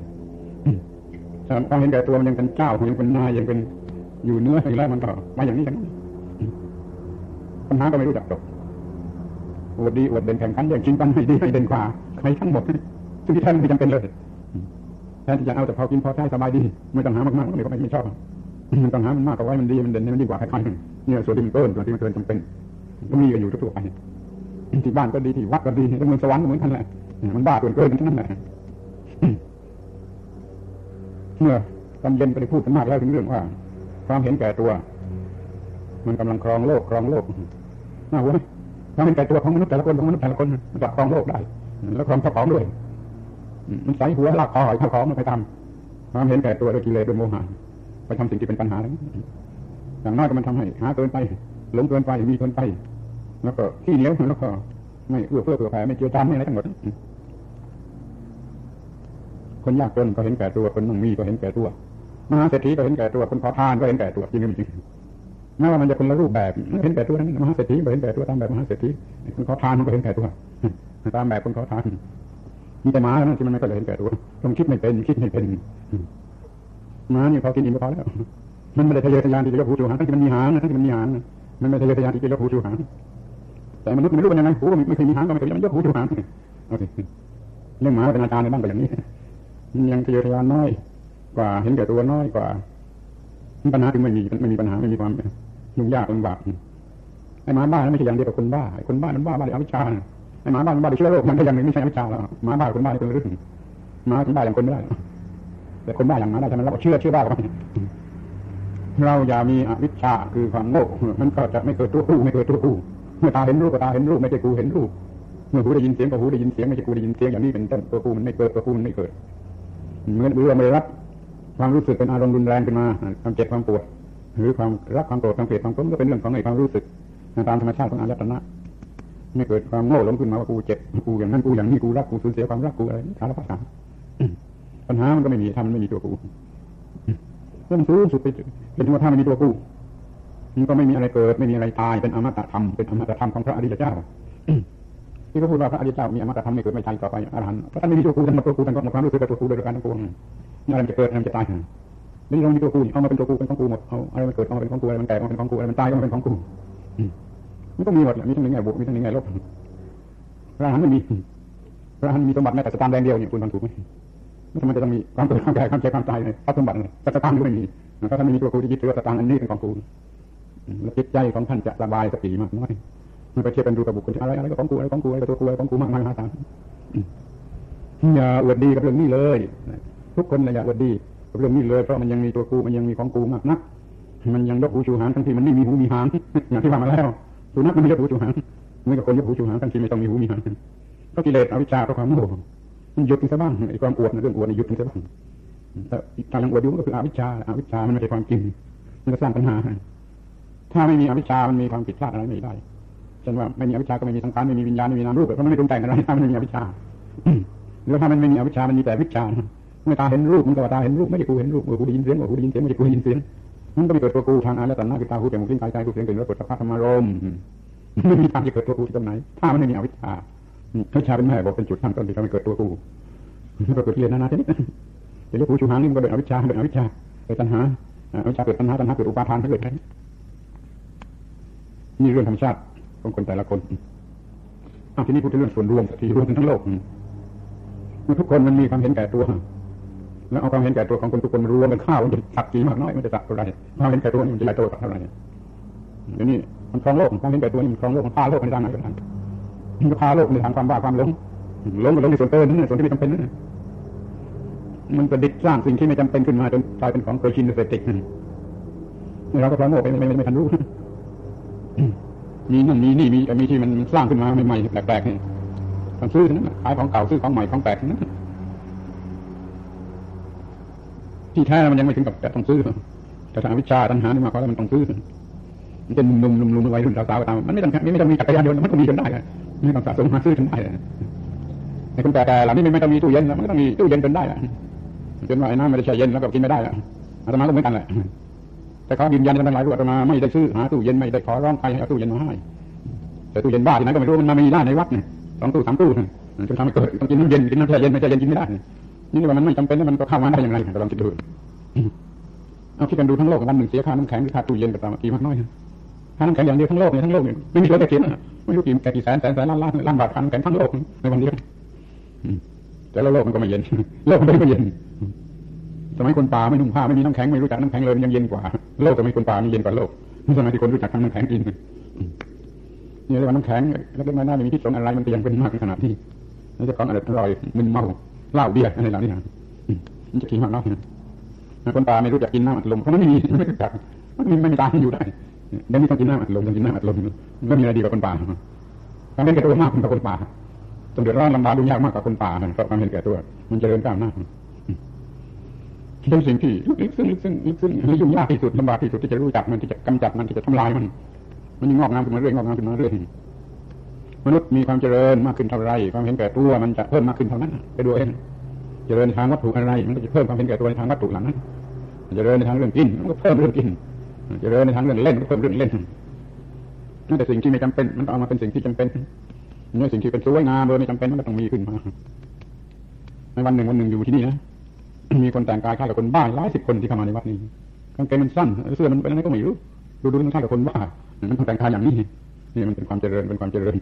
ความเห็นแก่ตัวมันยังเป็นเจ้ายังเป็นนายยังเป็นอยู่เนื้ออยู่แล้วมันก็มาอย่างนี้อย่างนั้นปัญหาก็ไม่รู้จักจบอวดดีอวดเด่นแข่งขันแย่งชิงกันให้ดีให้เด่นกว่าใครทั้งหมดซึ่งที่แท้ไม่จำเป็นเลย แทนที่จะเอาแต่พอกินพอใช้สบายดี ไม่ต้องหามากๆก็เลยก็ไม่ชอบมันต้องหามันมากกว่าไว้มันดีมันเด่นมันดีกว่าใครๆเนี่ยส่วนที่มันเกินส่วนที่มันเกินจำเป็นก็มีกันอยู่ทั่วไปที่บ้านก็ดีที่วัดก็ดีแล้วเมืองสวรรค์เหมือนกันแหละมันบ้าเกินเกินนั้นแหละเมื่อตอนเย็นก็ได้พูดกันมากแล้วถึงเรื่องว่า ความเห็นแก่ตัว มันกำลังครองโลกครองโลกน่าหัวไหมความเห็นแก่ตัวของมนุษย์แต่ละคนของมนุษย์แต่ละคนมันจะครองโลกได้ แล้วครองเจ้าของด้วย มันใส่หัวลากคอหอยข้าของมันไปทำความเห็นแก่ตัวด้วยกิเลสด้วยโมหะไปทำสิ่งที่เป็นปัญหาแล้วอย่างน้อยก็มันทำให้หาเกินไป หลงเกินไปมีเกินไป แล้วก็ขี้เหนียวแล้วก็ไม่เอื้อเฟื้อเผื่อแผ่ไม่เจียจานไม่อะไรทั้งหมด คนยากจนก็เห็นแก่ตัวคนมั่งมีก็เห็นแก่ตัวมหาเศรษฐีก็เห็นแก่ตัวคนขอทานก็เห็นแก่ตัวจริงจริงแม้ว่ามันจะคนละรูปแบบเห็นแก่ตัวนั้นมหาเศรษฐีก็เห็นแก่ตัวตามแบบมหาเศรษฐีคนขอทานก็เห็นแก่ตัวตามแบบคนขอทาน มีแต่หมาเท่านั้นที่มันไม่ค่อยเห็นแก่ตัวต้องคิดไม่เป็นคิดไม่เป็นหมานี่พอกินอิ่มพอแล้ว มันไม่ได้ทะเยอทะยานที่จะยกหูจูหางทั้งที่มันมีหางนะทั้งที่มันมีหางมันไม่ทะเยอทะยานที่จะยกหูจูหางแต่มนุษย์ไม่รู้เป็นยังไงหูก็ไม่เคยมีหางก็ไม่เคยมันยกหูจูหางโอเคเรื่องหมาเป็นอาจารย์ในบ้างก็อย่างนี้มันยังทะเยอทะยานน้อย กว่าเห็นแก่ตัวน้อยกว่าปัญหาถึงไม่มีไม่มีปัญหาไม่มีความยุ่งยากลำบากไอ้หมาบ้าไม่ใช่อย่างเดียวกับคนบ้าคนบ้ามันบ้าบ้าด้วยอวิชชา หมาบ้ามันบ้าด้เชื้อโรคมันก็ยังไม่ใช่วิชาแล้วหมาบ้าคนบ้านเป็นเรื่องหมาคนบ้าอย่างคนไม่ได้แต่คนบ้าอย่างหมาได้ทำไมเราเชื่อเชื่อบ้ากันเราอย่ามีอวิชชาคือความโง่มันก็จะไม่เกิดตัวกูไม่เกิดตัวกูเมื่อตาเห็นรูปก็ตาเห็นรูปไม่ใช่กูเห็นรูปเมื่อหูได้ยินเสียงก็หูได้ยินเสียงไม่ใช่กูได้ยินเสียงอย่างนี้เป็นต้นตัวกูมันไม่เกิดตัวกูมันไม่เกิดเหมือนเรือไม่รับความรู้สึกเป็นอารมณ์รุนแรงขึ้นมาความเจ็บความปวดหรือความรักความโกรธความเกลียดความกลุ้มก็เป็นเรื่องของไอ้ความรู้สึกตามธรรมชาติของอายตนะ ไม่เกิดความโง่หลงขึ้นมาว่ากูเจ็บกูอย่างนั้นกูอย่างนี้กูรักกูสูญเสียความรักกูอะไรสารพัดสารปัญหามันก็ไม่มีทำมันไม่มีตัวกูเรื่องสูงสุดไปเป็นว่าถ้ามันมีตัวกูมันก็ไม่มีอะไรเกิด ไม่มีอะไรตายเป็นอมตะธรรมเป็นอมตะธรรมของพระอริยเจ้าที่เขาพูดว่าพระอริยเจ้ามีอมตะธรรมไม่เกิดไม่ตายต่อไปอรหันต์เพราะท่านไม่มีตัวกูท่านมาตัวกูท่านก็ความรู้สึกกับตัวกูโดยการทั้งปวงอะไรจะเกิดอะไรจะตายนี่ลองมีตัวกูเอามาเป็นตัวกูเป็นของกูหมดเอาอะไรมันเกิดเอามาเป็นของกูอะไรมันแตกมาเป็นของกูอะไรมันตายก็มาเป็นของกู มันต้องมีหมดแหละมีทั้งหนึ่งไงบวกมีทั้งหนึ่งไงลบพระอรหันต์ไม่มีพระอรหันต์มีสมบัติแม้แต่สตางค์แดงเดียวเนี่ยคุณฟังถูกไหมไม่ทำไมจะต้องมีความเกิดความแก่ความเจ็บความตายเลยทรัพย์สมบัติเลยสตางค์ก็ไม่มีถ้าท่านไม่มีตัวกูที่ยึดถือว่าสตางค์อันนี้เป็นของกูแล้วจิตใจของท่านจะสบายสติมากน้อยมันไปเทียบกันดูกับบุคคลอะไรอะไรก็ของกูอะไรของกูอะไรตัวกูอะไรของกูมากมายมหาศาลอย่าอวดดีกับเรื่องนี้เลย ทุกคนอย่าอวดดีกับเรื่องนี้เลยเพราะมันยังมีตัวกูมันยังมีของกูมากนักมันยังยกหูชูหางทั้งที่มันไม่มีหูมีหางอย่างที่ว่ามาแล้ว สุนัขมันไม่ยกหูชูหางไม่กับคนยกหูชูหางทั้งที่ไม่ต้องมีหูมีหางก็กิเลสอวิชชาก็ความโง่มันหยุดซะบ้างไอ้ความอวดเรื่องอวดหยุดซะบ้างแต่การยังอวดอยู่ก็คืออวิชชาอวิชชามันไม่ใช่ความจริงมันก็สร้างปัญหา ถ้าไม่มีอวิชชามันมีความผิดพลาดอะไรไม่ได้เช่นว่าไม่มีอวิชชาก็ไม่มีสังขารไม่มีวิญญาณไม่มีนามรูปเพราะมันไม่ตรงแต่งอะไรถ้ามันไม่มีอวิชชาหรือถ้ามันไม่มีอวิชชามันมีแต่วิชาเมื่อตาเห็นรูปมันก็ตาเห็นรูปไม่ใช่กูเห็นรูปเมื่อกูได้ยินเสียงเมื่อกูได้ยินเสียงไม่ใช่กูได้ยินเสียง มันก็ม่เกิดตัวกูทางอายตนะคือตาหูจมูกลิ้นกายใจกูเสียงกลิ่นรสปุถะธรรมารมไม่มีทางจะเกิดตัวกูที่ตรงไหน ถ้ามันไม่มีอวิชชาอวิชชาเป็นแม่บอกเป็นจุดตั้งต้นที่ทำให้เกิดตัวกูมันก็เกิดเรียนนานาชนิดจะเรียกกูชูหางนี่มันก็เกิดอวิชชาเกิดอวิชชาเกิดตัณหาอวิชชาเกิดตัณหาตัณหาเกิดอุปาทานเกิดอะไรนี่เรื่องธรรมชาติของคนแต่ละคนอทีนี้พูดถึงเรื่องส่วนรวมทีรวมทั้งโลกทุกคนมันมีความเห็นแก่ตัว แล้วเอาความเห็นแก่ตัวของคนทุกคนมารวมกันข้าวมันจะสักกี่มากน้อยมันจะสักเท่าไรความเห็นแก่ตัวนี่มันจะใหญ่โตสักเท่าไรเดี๋ยวนี้มันครองโลกความเห็นแก่ตัวนี่มันครองโลกมันพาโลกในทางไหนก็ได้มันก็พาโลกในทางความบ้าความหลงหลงก็หลงในส่วนเกินนั่นส่วนที่ไม่จำเป็นนั่นมันประดิษฐ์สร้างสิ่งที่ไม่จำเป็นขึ้นมาจนกลายเป็นของเคยชินเสติกนี่เราก็พลอยโง่ไปไม่ไม่ไม่ทันรู้มีนั่นมีนี่มีมีที่มันสร้างขึ้นมาใหม่ๆแปลกๆนี่ต้องซื้อนั้นขายของเก่าซื้อของใหม่ของแปลกนั้น ที่แท้มันยังไม่ถึงกับแต่ต้องซื้อแต่ทางวิชาตัณหานี่มาเพราะมันต้องซื้อมันเป็นหนุ่มๆหนุ่มๆวัยรุ่นสาวๆตามมันไม่ต้องไม่ต้องมีจักรยานยนต์มันก็มีจนได้ไม่ต้องสะสมมาซื้อจนได้ในคนแก่ๆหลังนี้ไม่ต้องมีตู้เย็นมันก็ต้องมีตู้เย็นจนได้จนว่าไอ้น้ำไม่ได้ใช้เย็นแล้วก็กินไม่ได้อาตมาก็เหมือนกันแหละแต่เขายืนยันกันหลายรูปอาตมาไม่ได้ซื้อหาตู้เย็นไม่ได้ขอร้องใครให้เอาตู้เย็นมาให้แต่ตู้เย็นบ้าที่ไหนก็ไม่รู้มันมามีได้ในวัดเนี่ยสองตู้สามตู้จนทำให้เกิดต้องกินน้ำเย็นกินน้ำแช่เย็นไม่แช่เย็นกินไม่ได้ นี่ว่ามันไม่จำเป็นแล้วมันก็เข้ามาได้ยังไงลองคิดดูเอาคิดกันดูทั้งโลกวันหนึ่งเสียค่าน้ำแข็งหรือค่าตู้เย็นก็ตามกี่มากน้อยค่าน้ำแข็งอย่างเดียวทั้งโลกเนี่ยทั้งโลกเนี่ยไม่มีตัวแต่เขียนไม่รู้กี่กี่แสนแสนแสนล้านล้านล้านบาทค่าน้ำแข็งทั้งโลกในวันเดียวแต่แล้วโลกมันก็ไม่เย็นโลกมันไม่เย็นสมัยคนป่าไม่นุ่งผ้าไม่มีน้ำแข็งไม่รู้จักน้ำแข็งเลยยังเย็นกว่าโลกสมัยคนป่านี่เย็นกว่าโลกสมัยที่คนรู้จักทำน้ำแข็งกินนี่เรียกว่าน้ำแข็งแล้วก็ไม่น่ามีพิษสงอะไรมันเตียงเป็นมากขนาดที่นี่จะของอร่อยมึนเมา เหล้าเบียร์อะไรเหล่านี้นะมันจะกินมากเนาะคนป่าไม่รู้จักกินน้ำอัดลมเพราะมันไม่มีไม่รู้จักมันไม่มีตาอยู่ได้เดี๋ยวนี้ต้องกินน้ำอัดลมต้องกินน้ำอัดลมไม่มีอะไรดีกว่าคนป่าความเห็นแก่ตัวมากกว่าคนป่าต้องเดือดร้อนลำบากดุยากมากกว่าคนป่าเพราะความเห็นแก่ตัว มันเจริญก้าวหน้าเป็นสิ่งที่ลึกซึ้งลึกซึ้งลึกซึ้งยุ่งยากที่สุดลำบากที่สุดที่จะรู้จักมันที่จะกำจัดมันที่จะทำลายมัน มันยังงอกงามขึ้นมาเรื่อยงอกงามขึ้นมาเรื่อย มนุษย์มีความเจริญมากขึ้นเท่าไรความเห็นแก่ตัวมันจะเพิ่มมากขึ้นเท่านั้นไปดูเองเจริญทางวัตถุอะไรมันก็จะเพิ่มความเห็นแก่ตัวในทางวัตถุหลังนั้นเจริญในทางเรื่องกินมันก็เพิ่มเรื่องกินเจริญในทางเรื่องเล่นก็เพิ่มเรื่องเล่นนั่นแต่สิ่งที่ไม่จำเป็น มันต้องเอามาเป็นสิ่งที่จำเป็นเนื้อสิ่งที่เป็นสวยงามโดยไม่จำเป็นมันก็ต้องมีขึ้นมาในวันหนึ่งวันหนึ่งอยู่ที่นี่นะมีคนแต่งกายคล้ายกับคนบ้าหลายสิบคนที่เข้ามาในวัดนี้กางเกงมันสั้นเสื้อมันเป็นอะไรก็ไม่รู้ดูดูมันคล้ายกับคนบ้ามันแต่งกายอย่างนี้นี่มันเป็นความเจริญเป็นความเจริญ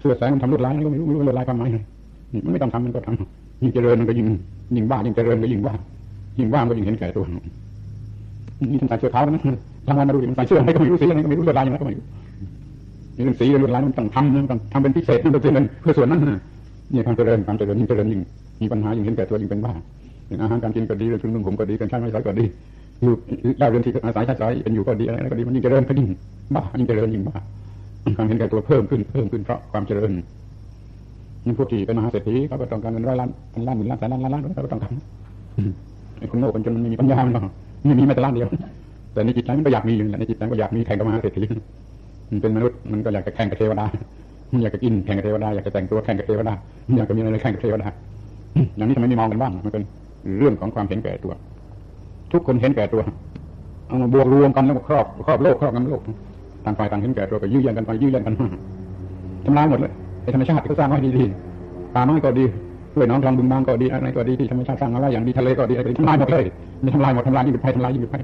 เสื้อแสงมันทำลวดลายก็ไม่รู้ไม่รู้ลวดลายความหมายไงนี่มันไม่ต้องทำมันก็ทำยิ่งเจริญมันก็ยิ่งยิ่งบ้ายิ่งเจริญก็ยิ่งบ้ายิ่งบ้าก็ยิ่งเห็นแก่ตัวนี่ทำใส่เสื้อขาวนะทำงานมาดูดิมันใส่เสื้ออะไรก็ไม่รู้สีอะไรก็ไม่รู้ลวดลายอย่างไรก็ไม่รู้นี่เรื่องสีเรื่องลวดลายมันต้องทำมันต้องทำเป็นพิเศษนั่นเป็นเพื่อส่วนนั้นนี่ความเจริญความเจริญยิ่งเจริญยิ่งมีปัญหายิ่งเห็นแก่ตัวยิ่งเป็นบ้าอาหารการกินก็ดีเรื่องเครื่องนุ่งห่มก็ดีการใช้ไม้สอยก็ดีอยู่ได้เรื่องที่อาศัยใช้สอยเป็นอยู่ก็ดีอะไรก็ดีมันยิ่งเจริญก็ยิ่งบ้ายิ่งเจริญยิ่งบ้า ความเห็นแก่ตัวเพิ่มขึ้นเพิ่มขึ้นเพราะความเจริญนี่พวกที่เป็นมหาเศรษฐีเขาก็ต้องการเงินร้อยล้านพันล้านหมื่นล้านแสนล้านล้านล้านเขาก็ต้องการไอ้คนโง่คนจนมันไม่มีปัญญามันไม่มีแม้แต่ล้านเดียว แต่ในจิตใจมันก็อยากมีอยู่ในจิตใจก็อยากมีแข่งกับมหาเศรษฐีมันเป็นมนุษย์มันก็อยากจะแข่งกับเทวดามันอยากจะกินแข่งกับเทวดาอยากจะแต่งตัวแข่งกับเทวดาอยากจะมีอะไรแข่งกับเทวดาอย่างนี้ทำไมไม่มองกันบ้างมันเป็นเรื่องของความเห็นแก่ตัว ทุกคนเห็นแก่ตัวเอามาบวกรวมกันแล้วครอบครอบโลกครอบงำโลก ต่างฝ่ายต่างเห็นแก่ตัวก็ยื้อแย่งกันไปยื้อแย่งกันมาทำลายหมดเลยไอ้ธรรมชาติก็สร้างไว้ดีๆป่าไม้ก็ดีด้วยน้องคลองบึงบางก็ดีอะไรก็ดีที่ธรรมชาติสร้างมาไว้อย่างดีทะเลก็ดีอะไรทำลายหมดเลยมีทำลายหมดทำลายยิ่งเป็นภัยทำลายยิ่งเป็นภัย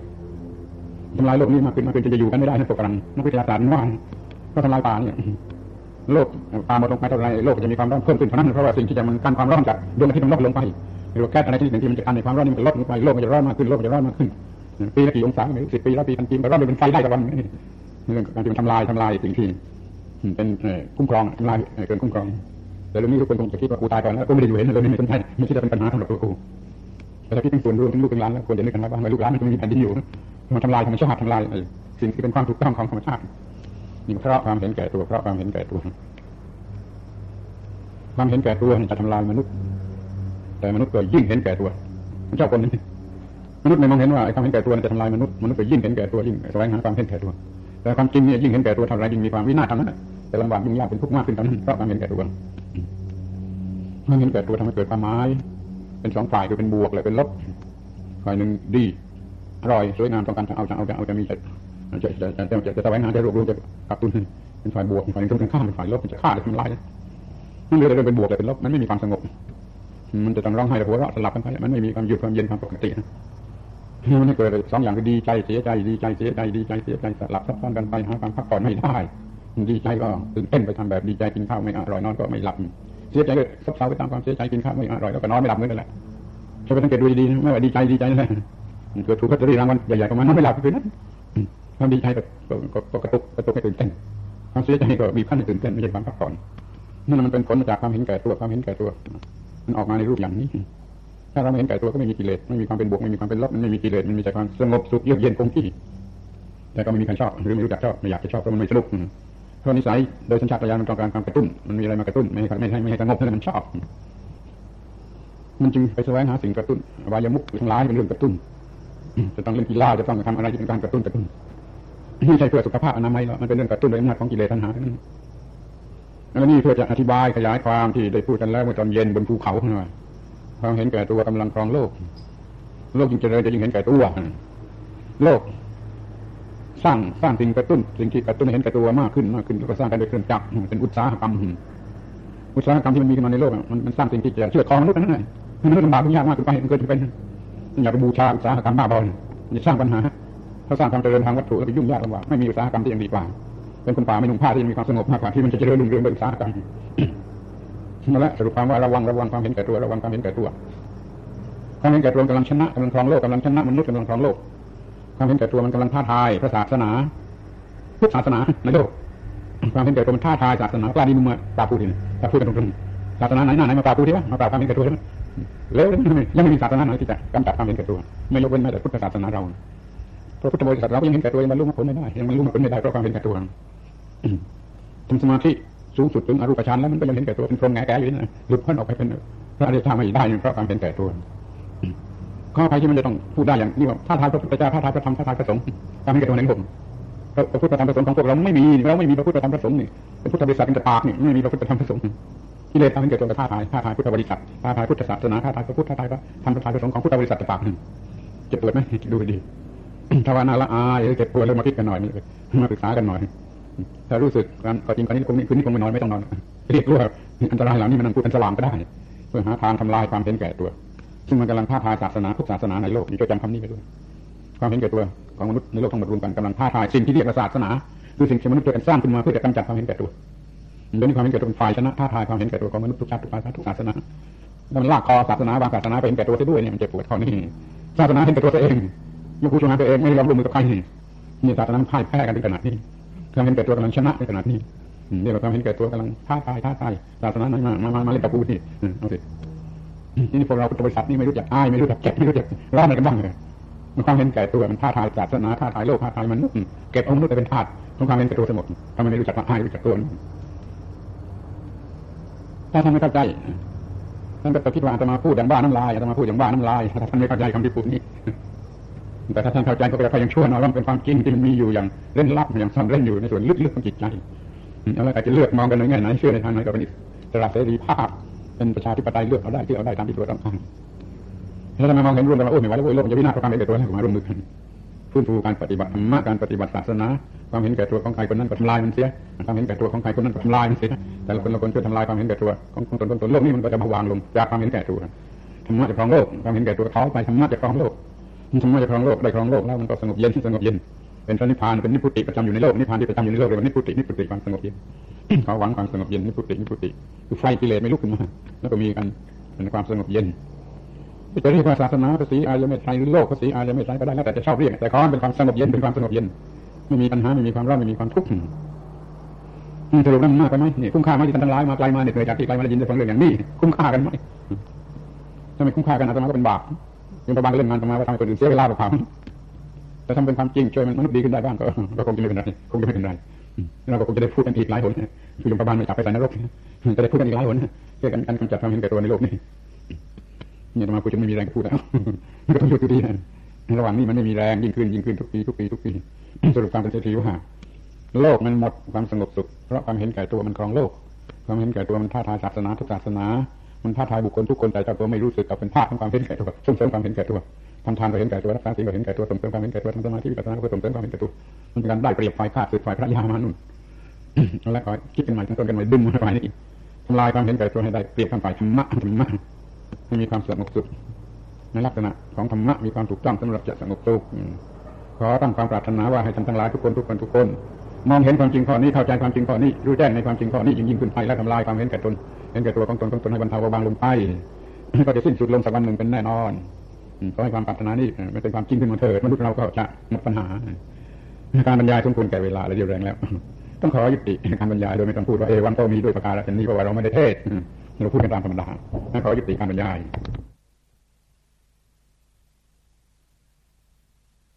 ทำลายโลกนี้มากขึ้นมากขึ้นจะอยู่กันไม่ได้นะพวกกำลังนักวิทยาศาสตร์ว่างก็ทำลายป่าเนี่ยโลกป่าหมดลงไปเท่าไรโลกจะมีความร้อนเพิ่มขึ้นเท่านั้นเพราะว่าสิ่งที่จะมันกันความร้อนจากดวงอาทิตย์มันลดลงไปหรือแก๊สอะไรที่หนึ่งที่มันจะกันในความร้อนนี่มันลดลงไปโลกมันจะร้อนมากขึ้นโลกมันจะร้อนมากขึ้นปีละกี่องศาไม่รู้สิบปีละปีพันปีมันร้อนเป็นไฟได้ตะวัน นี่เรื่องการที่มันทำลายทำลายสิ่งที่เป็นคุ้มครองทำลายเกินคุ้มครอง แต่เรื่องนี้ทุกคนคงจะคิดว่ากูตายก่อนแล้วก็ไม่ได้อยู่เห็นเลยไม่สนใจไม่คิดว่าเป็นปัญหาสำหรับตัวกูแต่ถ้าคิดถึงส่วนรวมถึงลูกถึงหลานแล้วควรจะนึกกันว่าลูกหลานมันมีแผ่นดินอยู่มันทำลายธรรมชาติทำลายสิ่งที่เป็นความถูกต้องของธรรมชาตินี่เพราะความเห็นแก่ตัวเพราะความเห็นแก่ตัวความเห็นแก่ตัวจะทำลายมนุษย์ แต่มนุษย์ก็ยิ่งเห็นแก่ตัวเจ้าคนนี้มนุษย์ไม่มองเห็นว่าความเห็นแก่ตัวจะทำลายมนุษย์มนุษย์ก็ยิ่งเห็นแก่ตัวยิ่งแสวงหาความเห็นแก่ตัว แต่ความจริงเนี่ยยิ่งเห็นแก่ตัวทำไรยิ่งมีความวินาศทำนั้นแต่ลำบากยิ่งยากเป็นทุกข์มากขึ้นตอนนั้นเพราะความเห็นแก่ตัวความเห็นแก่ตัวทำให้เกิดความหมาย เป็นสองฝ่ายคือเป็นบวกและเป็นลบฝ่ายหนึ่งดีอร่อยสวยงามต้องการจะเอาจะเอาจะเอาจะมีจะจะจะจะจะจะแสวงหาจะรวบรวมจะกักตุนเป็นฝ่ายบวกฝ่ายหนึ่งต้องการฆ่าเป็นฝ่ายลบจะฆ่าจะทำลายมันเลยเป็นบวกเลยเป็นลบมันไม่มีความสงบมันจะต้องร้องไห้หัวเราะสลับกันไปมันไม่มีความหยุดความเย็นความปกติ มันเกิดสองอย่างคือดีใจเสียใจ ดีใจเสียใจดีใจเสียใจสลับซับซ้อนกันไปหาความพักผ่อนไม่ได้ ดีใจก็ตื่นเต้นไปทำแบบดีใจกินข้าวไม่อร่อยนอนก็ไม่หลับเสียใจก็ซบเซาไปตามความเสียใจกินข้าวไม่อร่อยแล้วก็นอนไม่หลับเหมือนกันแหละใช่ไปสังเกตดูดีๆไม่ว่าดีใจดีใจนั่นแหละเกิดถูกก็จะได้รางวัลใหญ่ๆประมาณนอนไม่หลับคืนนั้นความดีใจก็ก็กระตุกกระตุกให้ตื่นเต้นความเสียใจก็มีขั้นให้ตื่นเต้นไม่ใช่ความพักผ่อนนั่นมันเป็นผลมาจากความเห็นแก่ตัวความเห็นแก่ตัว มันออกมาในรูปอย่างนี้ ถ้าเราไม่เห็นแก่ตัวก็ไม่มีกิเลสไม่มีความเป็นบวกไม่มีความเป็นลบมันไม่มีกิเลสมันมีแต่ความสงบสุขเยือกเย็นคงที่ แต่ก็ไม่มีใครชอบหรือไม่รู้จักชอบไม่อยากจะชอบเพราะมันไม่สนุกเพราะนิสัยโดยสัญชาตญาณมันต้องการความกระตุ้นมันมีอะไรมากระตุ้นไม่ให้ไม่ให้ไม่ให้สงบเท่านั้นมันชอบ มันจึงไปแสวงหาสิ่งกระตุ้นวายมุกทั้งหลายเป็นเรื่องกระตุ้นจะต้องเล่นกีฬาจะต้องทำอะไรที่เป็นการกระตุ้นกระตุ้นไม่ใช่เพื่อสุขภาพอนามัยหรอกมันเป็นเรื่องกระตุ้นโดยอำนาจของกิเลสทันหานั้นแล้วนี่เพื่อจะอธิบายขยายความที่ได้พูดกันแล้วเมื่อตอนเย็นบนภูเขาหน่อย ความเห็นแก่ตัวกำลังครองโลก โลกยิ่งเจริญจะยิ่งเห็นแก่ตัวโลก สร้างสร้างสิ่งกระตุ้นสิ่งที่กระตุ้นเห็นแก่ตัวมากขึ้นมากขึ้นแล้วก็สร้างกันโดยเครื่องจักรเป็นอุตสาหกรรมอุตสาหกรรมที่มันมีขึ้นมาในโลกมันมันสร้างสิ่งที่จะเชื่อครองมนุษย์นั่นแหละมันลำบากทุกยากมากขึ้นไปมันเกิดเป็นอยากจะบูชาอุตสาหกรรมบ้าบอลมันจะสร้างปัญหาถ้าสร้างความเจริญทางวัตถุแล้วไปยุ่งยากลำบากไม่มีอุตสาหกรรมที่ยังดีกว่าเป็นคนป่าไม่นุ่งผ้าที่มีความสงบมากกว่าที่มันจะเจริญรุ่งเรืองด้วยอุตสาหกรรม นั่นแหละสรุปความว่าระวังระวังความเห็นแก่ตัวระวังความเห็นแก่ตัวความเห็นแก่ตัวกำลังชนะกำลังครองโลกกำลังชนะมนุษย์กำลังครองโลกความเห็นแก่ตัวมันกำลังท้าทายพระศาสนาทุกศาสนาในโลกความเห็นแก่ตัวมันท้าทายศาสนากล้าดีมึงมาปราบพูดทีปราบพูดกันตรงๆศาสนาไหนหน้าไหนมาปราบพูดทีวะมาปราบความเห็นแก่ตัวใช่ไหมแล้วยังไม่มีศาสนาไหนที่จะกำจัดความเห็นแก่ตัว ไม่ยกเว้นแม้แต่พุทธศาสนาเราพระพุทธบริษัทเรายังเห็นแก่ตัวยังบรรลุมรรคผลไม่ได้ยังบรรลุมรรคผลไม่ได้เพราะความเห็นแก่ตัวทำสมาธิ สูงสุดถึงอรูปฌานแล้วมันก็ยังเห็นแก่ตัวเป็นพรหมแง่แก่อยู่นะหลุดพ้นออกไปเป็นพระอริยธรรมไม่ได้เพราะความเห็นแก่ตัวข้อใครที่มันจะต้องพูดได้อย่างนี้ว่าท้าทายพระพุทธเจ้าท้าทายพระธรรมท้าทายพระสงฆ์ตามให้เกิดตัวในผมพระพุทธธรรมพระสงฆ์ของพวกเราไม่มีเราไม่มีพระพุทธธรรมพระสงฆ์นี่เป็นพุทธบริษัทเป็นแต่ปากนี่ไม่มีพระพุทธธรรมพระสงฆ์ที่เลยทำให้เกิดตัวท้าทายท้าทายพุทธบริษัทท้าทายพุทธศาสนาท้าทายพระพุทธท้าทายพระธรรมท้าทายพระสงฆ์ของพุทธบริษัทแต่ปากจะเปิดไหมดูดีถ้าว่าน่าละอายเก็บปวดเลยมาคิดกันหน่อยมาปรึกษากันหน่อย ถ้ารู้สึกการก็จริงตอนนี้คงคืนนี้คงไม่นอนไม่ต้องนอนเรียกว่าอันตรายเหล่านี้มันพูดเป็นสว่างก็ได้เพื่อหาทางทำลายความเห็นแก่ตัว ซึ่งมันกำลังท้าทายศาสนาทุกศาสนาในโลกนี่ก็จำคำนี้ไปด้วย ความเห็นแก่ตัวของมนุษย์ในโลกทั้งหมดรวมกันกำลังท้าทายสิ่งที่เรียกว่าศาสนาคือสิ่งที่มนุษย์เกิดกันสร้างขึ้นมาเพื่อจะกำจัดความเห็นแก่ตัวเรื่องนี้ความเห็นแก่ตัวเป็นฝ่ายชนะท้าทายความเห็นแก่ตัวของมนุษย์ทุกชาติทุกภาษาทุกศาสนาแล้วมันลากคอศาสนาบางศาสนาไปเห็นแก่ตัวด้วยเนี่ยมันเจ็บปวดข้อนี้ศาสนาเห็นแก่ตัวตัวเองยกผู้ชนะตัวเองไม่ยอมร่วมมือกับใครนี่ศาสนาพ่ายแพ้กันถึงขนาดนี้ ความเห็นแก่ตัวกำลังชนะในขนาดนี้นี่เราความเห็นแก่ตัวกำลังท้าทายท้าทายศาสนาไหนมามามาเล่นกับกูนี่เอาสินี่พวกเราบริษัทนี่ไม่รู้จักอายไม่รู้จักเก็บไม่รู้จักร้อนอะไรกันบ้างเลยมันความเห็นแก่ตัวมันท้าทายศาสนาท้าทายโลกท้าทายมันเก็บเอามนุษย์ไปเป็นทาสของความเห็นแก่ตัวทั้งหมดทำไมไม่รู้จักว่าอายรู้จักตัวถ้าท่านไม่เข้าใจท่านก็คิดว่าอาตมาพูดอย่างบ้าน้ำลายอาตมาพูดอย่างบ้าน้ำลายถ้าท่านไม่เข้าใจคำที่พูดนี้ แต่ถ้าท่านเข้าใจก็เป็นยังชั่วน่อยว่าเป็นความจริงที่มันมีอยู่อย่างเล่นลับอย่างซ่อนเล่นอยู่ในส่วนลึกๆของจิตใจแล้วก็จะเลือกมองกันในแง่ไหนเชื่อในทางไหนก็เป็นอิสระเสรีภาพ เป็นประชาธิปไตยเลือกเอาได้ที่เอาได้ตามที่ตัวต้องการแล้วทำไมมองเห็นร่วมกันว่าโอ้ไม่ไหวแล้วโอ้ยโลกจะวินาศเพราะความเห็นแก่ตัวแล้วมาร่วมมือกันฟื้นฟูการปฏิบัติธรรมะการปฏิบัติศาสนาความเห็นแก่ตัวของใครคนนั้นก็ทำลายมันเสียความเห็นแก่ตัวของใครคนนั้นก็ทำลายมันเสียแต่ละคนละคนช่วยทำลายความเห็นแก่ตัวของตนตนโลกนี้มันก็จะมาวางลงจากความเห็นแก่ตัวธรรมะจะครองโลกความเห็นแก่ตัวท้อไปธรรมะจะครองโลก ธรรมะจะครองโลกได้ครองโลกแล้วมันก็สงบเย็นสงบเย็นเป็นพระนิพพานเป็นนิพพุติประจำอยู่ในโลกนิพพานที่ประจำอยู่ในโลกเรียกว่านิพพุตินิพพุติความสงบเย็นเขาหวังความสงบเย็นนิพพุตินิพพุติคือไฟกิเลสไม่ลุกขึ้นมาแล้วก็มีกันเป็นความสงบเย็นจะเรียกว่าศาสนาภาษีอารยเมตไตรหรือโลกภาษีอารยเมตไตรก็ได้แล้วแต่จะชอบเรียกแต่ขอเป็นความสงบเย็นเป็นความสงบเย็นไม่มีปัญหาไม่มีความร้อนไม่มีความทุกข์สรุปนั้นมากไปไหมนี่คุ้มค่าไหมที่ท่านทั้งหลายมาไกลมาเหนื่อยจากที่ไกลมาได้ยินได้ฟังเรื่องอย่างนี้คุ้มค่ากันไหมถ้าไม่คุ้มค่ากันอาตมาก็เป็นบาป ยังประบางเล่นงานอาตมาว่าทำให้คนอื่นเสียเวลาเปล่าแต่ทำเป็นความจริงช่วยมันุษย์ดีขึ้นได้บ้างก็คงจะไม่เป็นไรคงจะไม่เป็นไรเราก็คงจะได้พูดกันอีกหลายหนคือโรงพยาบาลไม่จับไปใส่นรกจะได้พูดกันอีกหลายหนเพื่อกันการกำจัดความเห็นแก่ตัวในโลกนี้เนี่ยมาพูดจนไม่มีแรงพูดแล้วก็ต้องหยุดอยู่ดีระหว่างนี้มันไม่มีแรงยิ่งขึ้นยิ่งขึ้นทุกปีทุกปีทุกปีสรุปความเป็นเศรษฐีว่าโลกมันหมดความสงบสุขเพราะความเห็นแก่ตัวมันครองโลก ความเห็นแก่ตัวมันท้าทายศาสนาทุกศาสนา มันท้าทายบุคคลทุกคนแต่เจ้าตัวไม่รู้สึกกับเป็นภาคของความเห็นแก่ตัวส่งเสริมความเห็นแก่ตัวทำทานก็เห็นแก่ตัวรักษาศีลก็เห็นแก่ตัวส่งเสริมความเห็นแก่ตัวทำสมาธิวิปัสสนาก็ส่งเสริมความเห็นแก่ตัวมันเป็นการได้เปรียบฝ่ายข้าศึกฝ่ายพระยามานุ่นแล้วก็คิดกันใหม่ตั้งต้นกันใหม่ดึงมาฝ่ายนี้ทำลายความเห็นแก่ตัวให้ได้เปรียบทางฝ่ายธรรมะธรรมะให้มีความสงบสุขในลักษณะของธรรมะมีความถูกต้องสำหรับจะสงบสุขขอตั้งความปรารถนาว่าให้ท่านทั้งหลายทุกคนทุกคนทุกคน มองเห็นความจริงข้อนี้เข้าใจความจริงข้อนี้รู้แจ้งในความจริงข้อนี้ยิ่งยิ่งขึ้นไปและทำลายความเห็นแก่ตนเห็นแก่ตัวของตนของตนให้บรรเทาเบาบางลงไปก็จะสิ้นสุดลงสักวันหนึ่งเป็นแน่นอนขอให้ความปรารถนานี้มันเป็นความจริงขึ้นมาเถิดมนุษย์เราก็จะหมดปัญหาการบรรยายสมควรแก่เวลาและเดียวแรงแล้ว ต้องขอยุติการบรรยายโดยไม่ต้องพูดว่าเอวันก็มีด้วยประการฉนี้เพราะว่าเราไม่ได้เทศเราพูดกันตามธรรมดาขอยุติการบรรยาย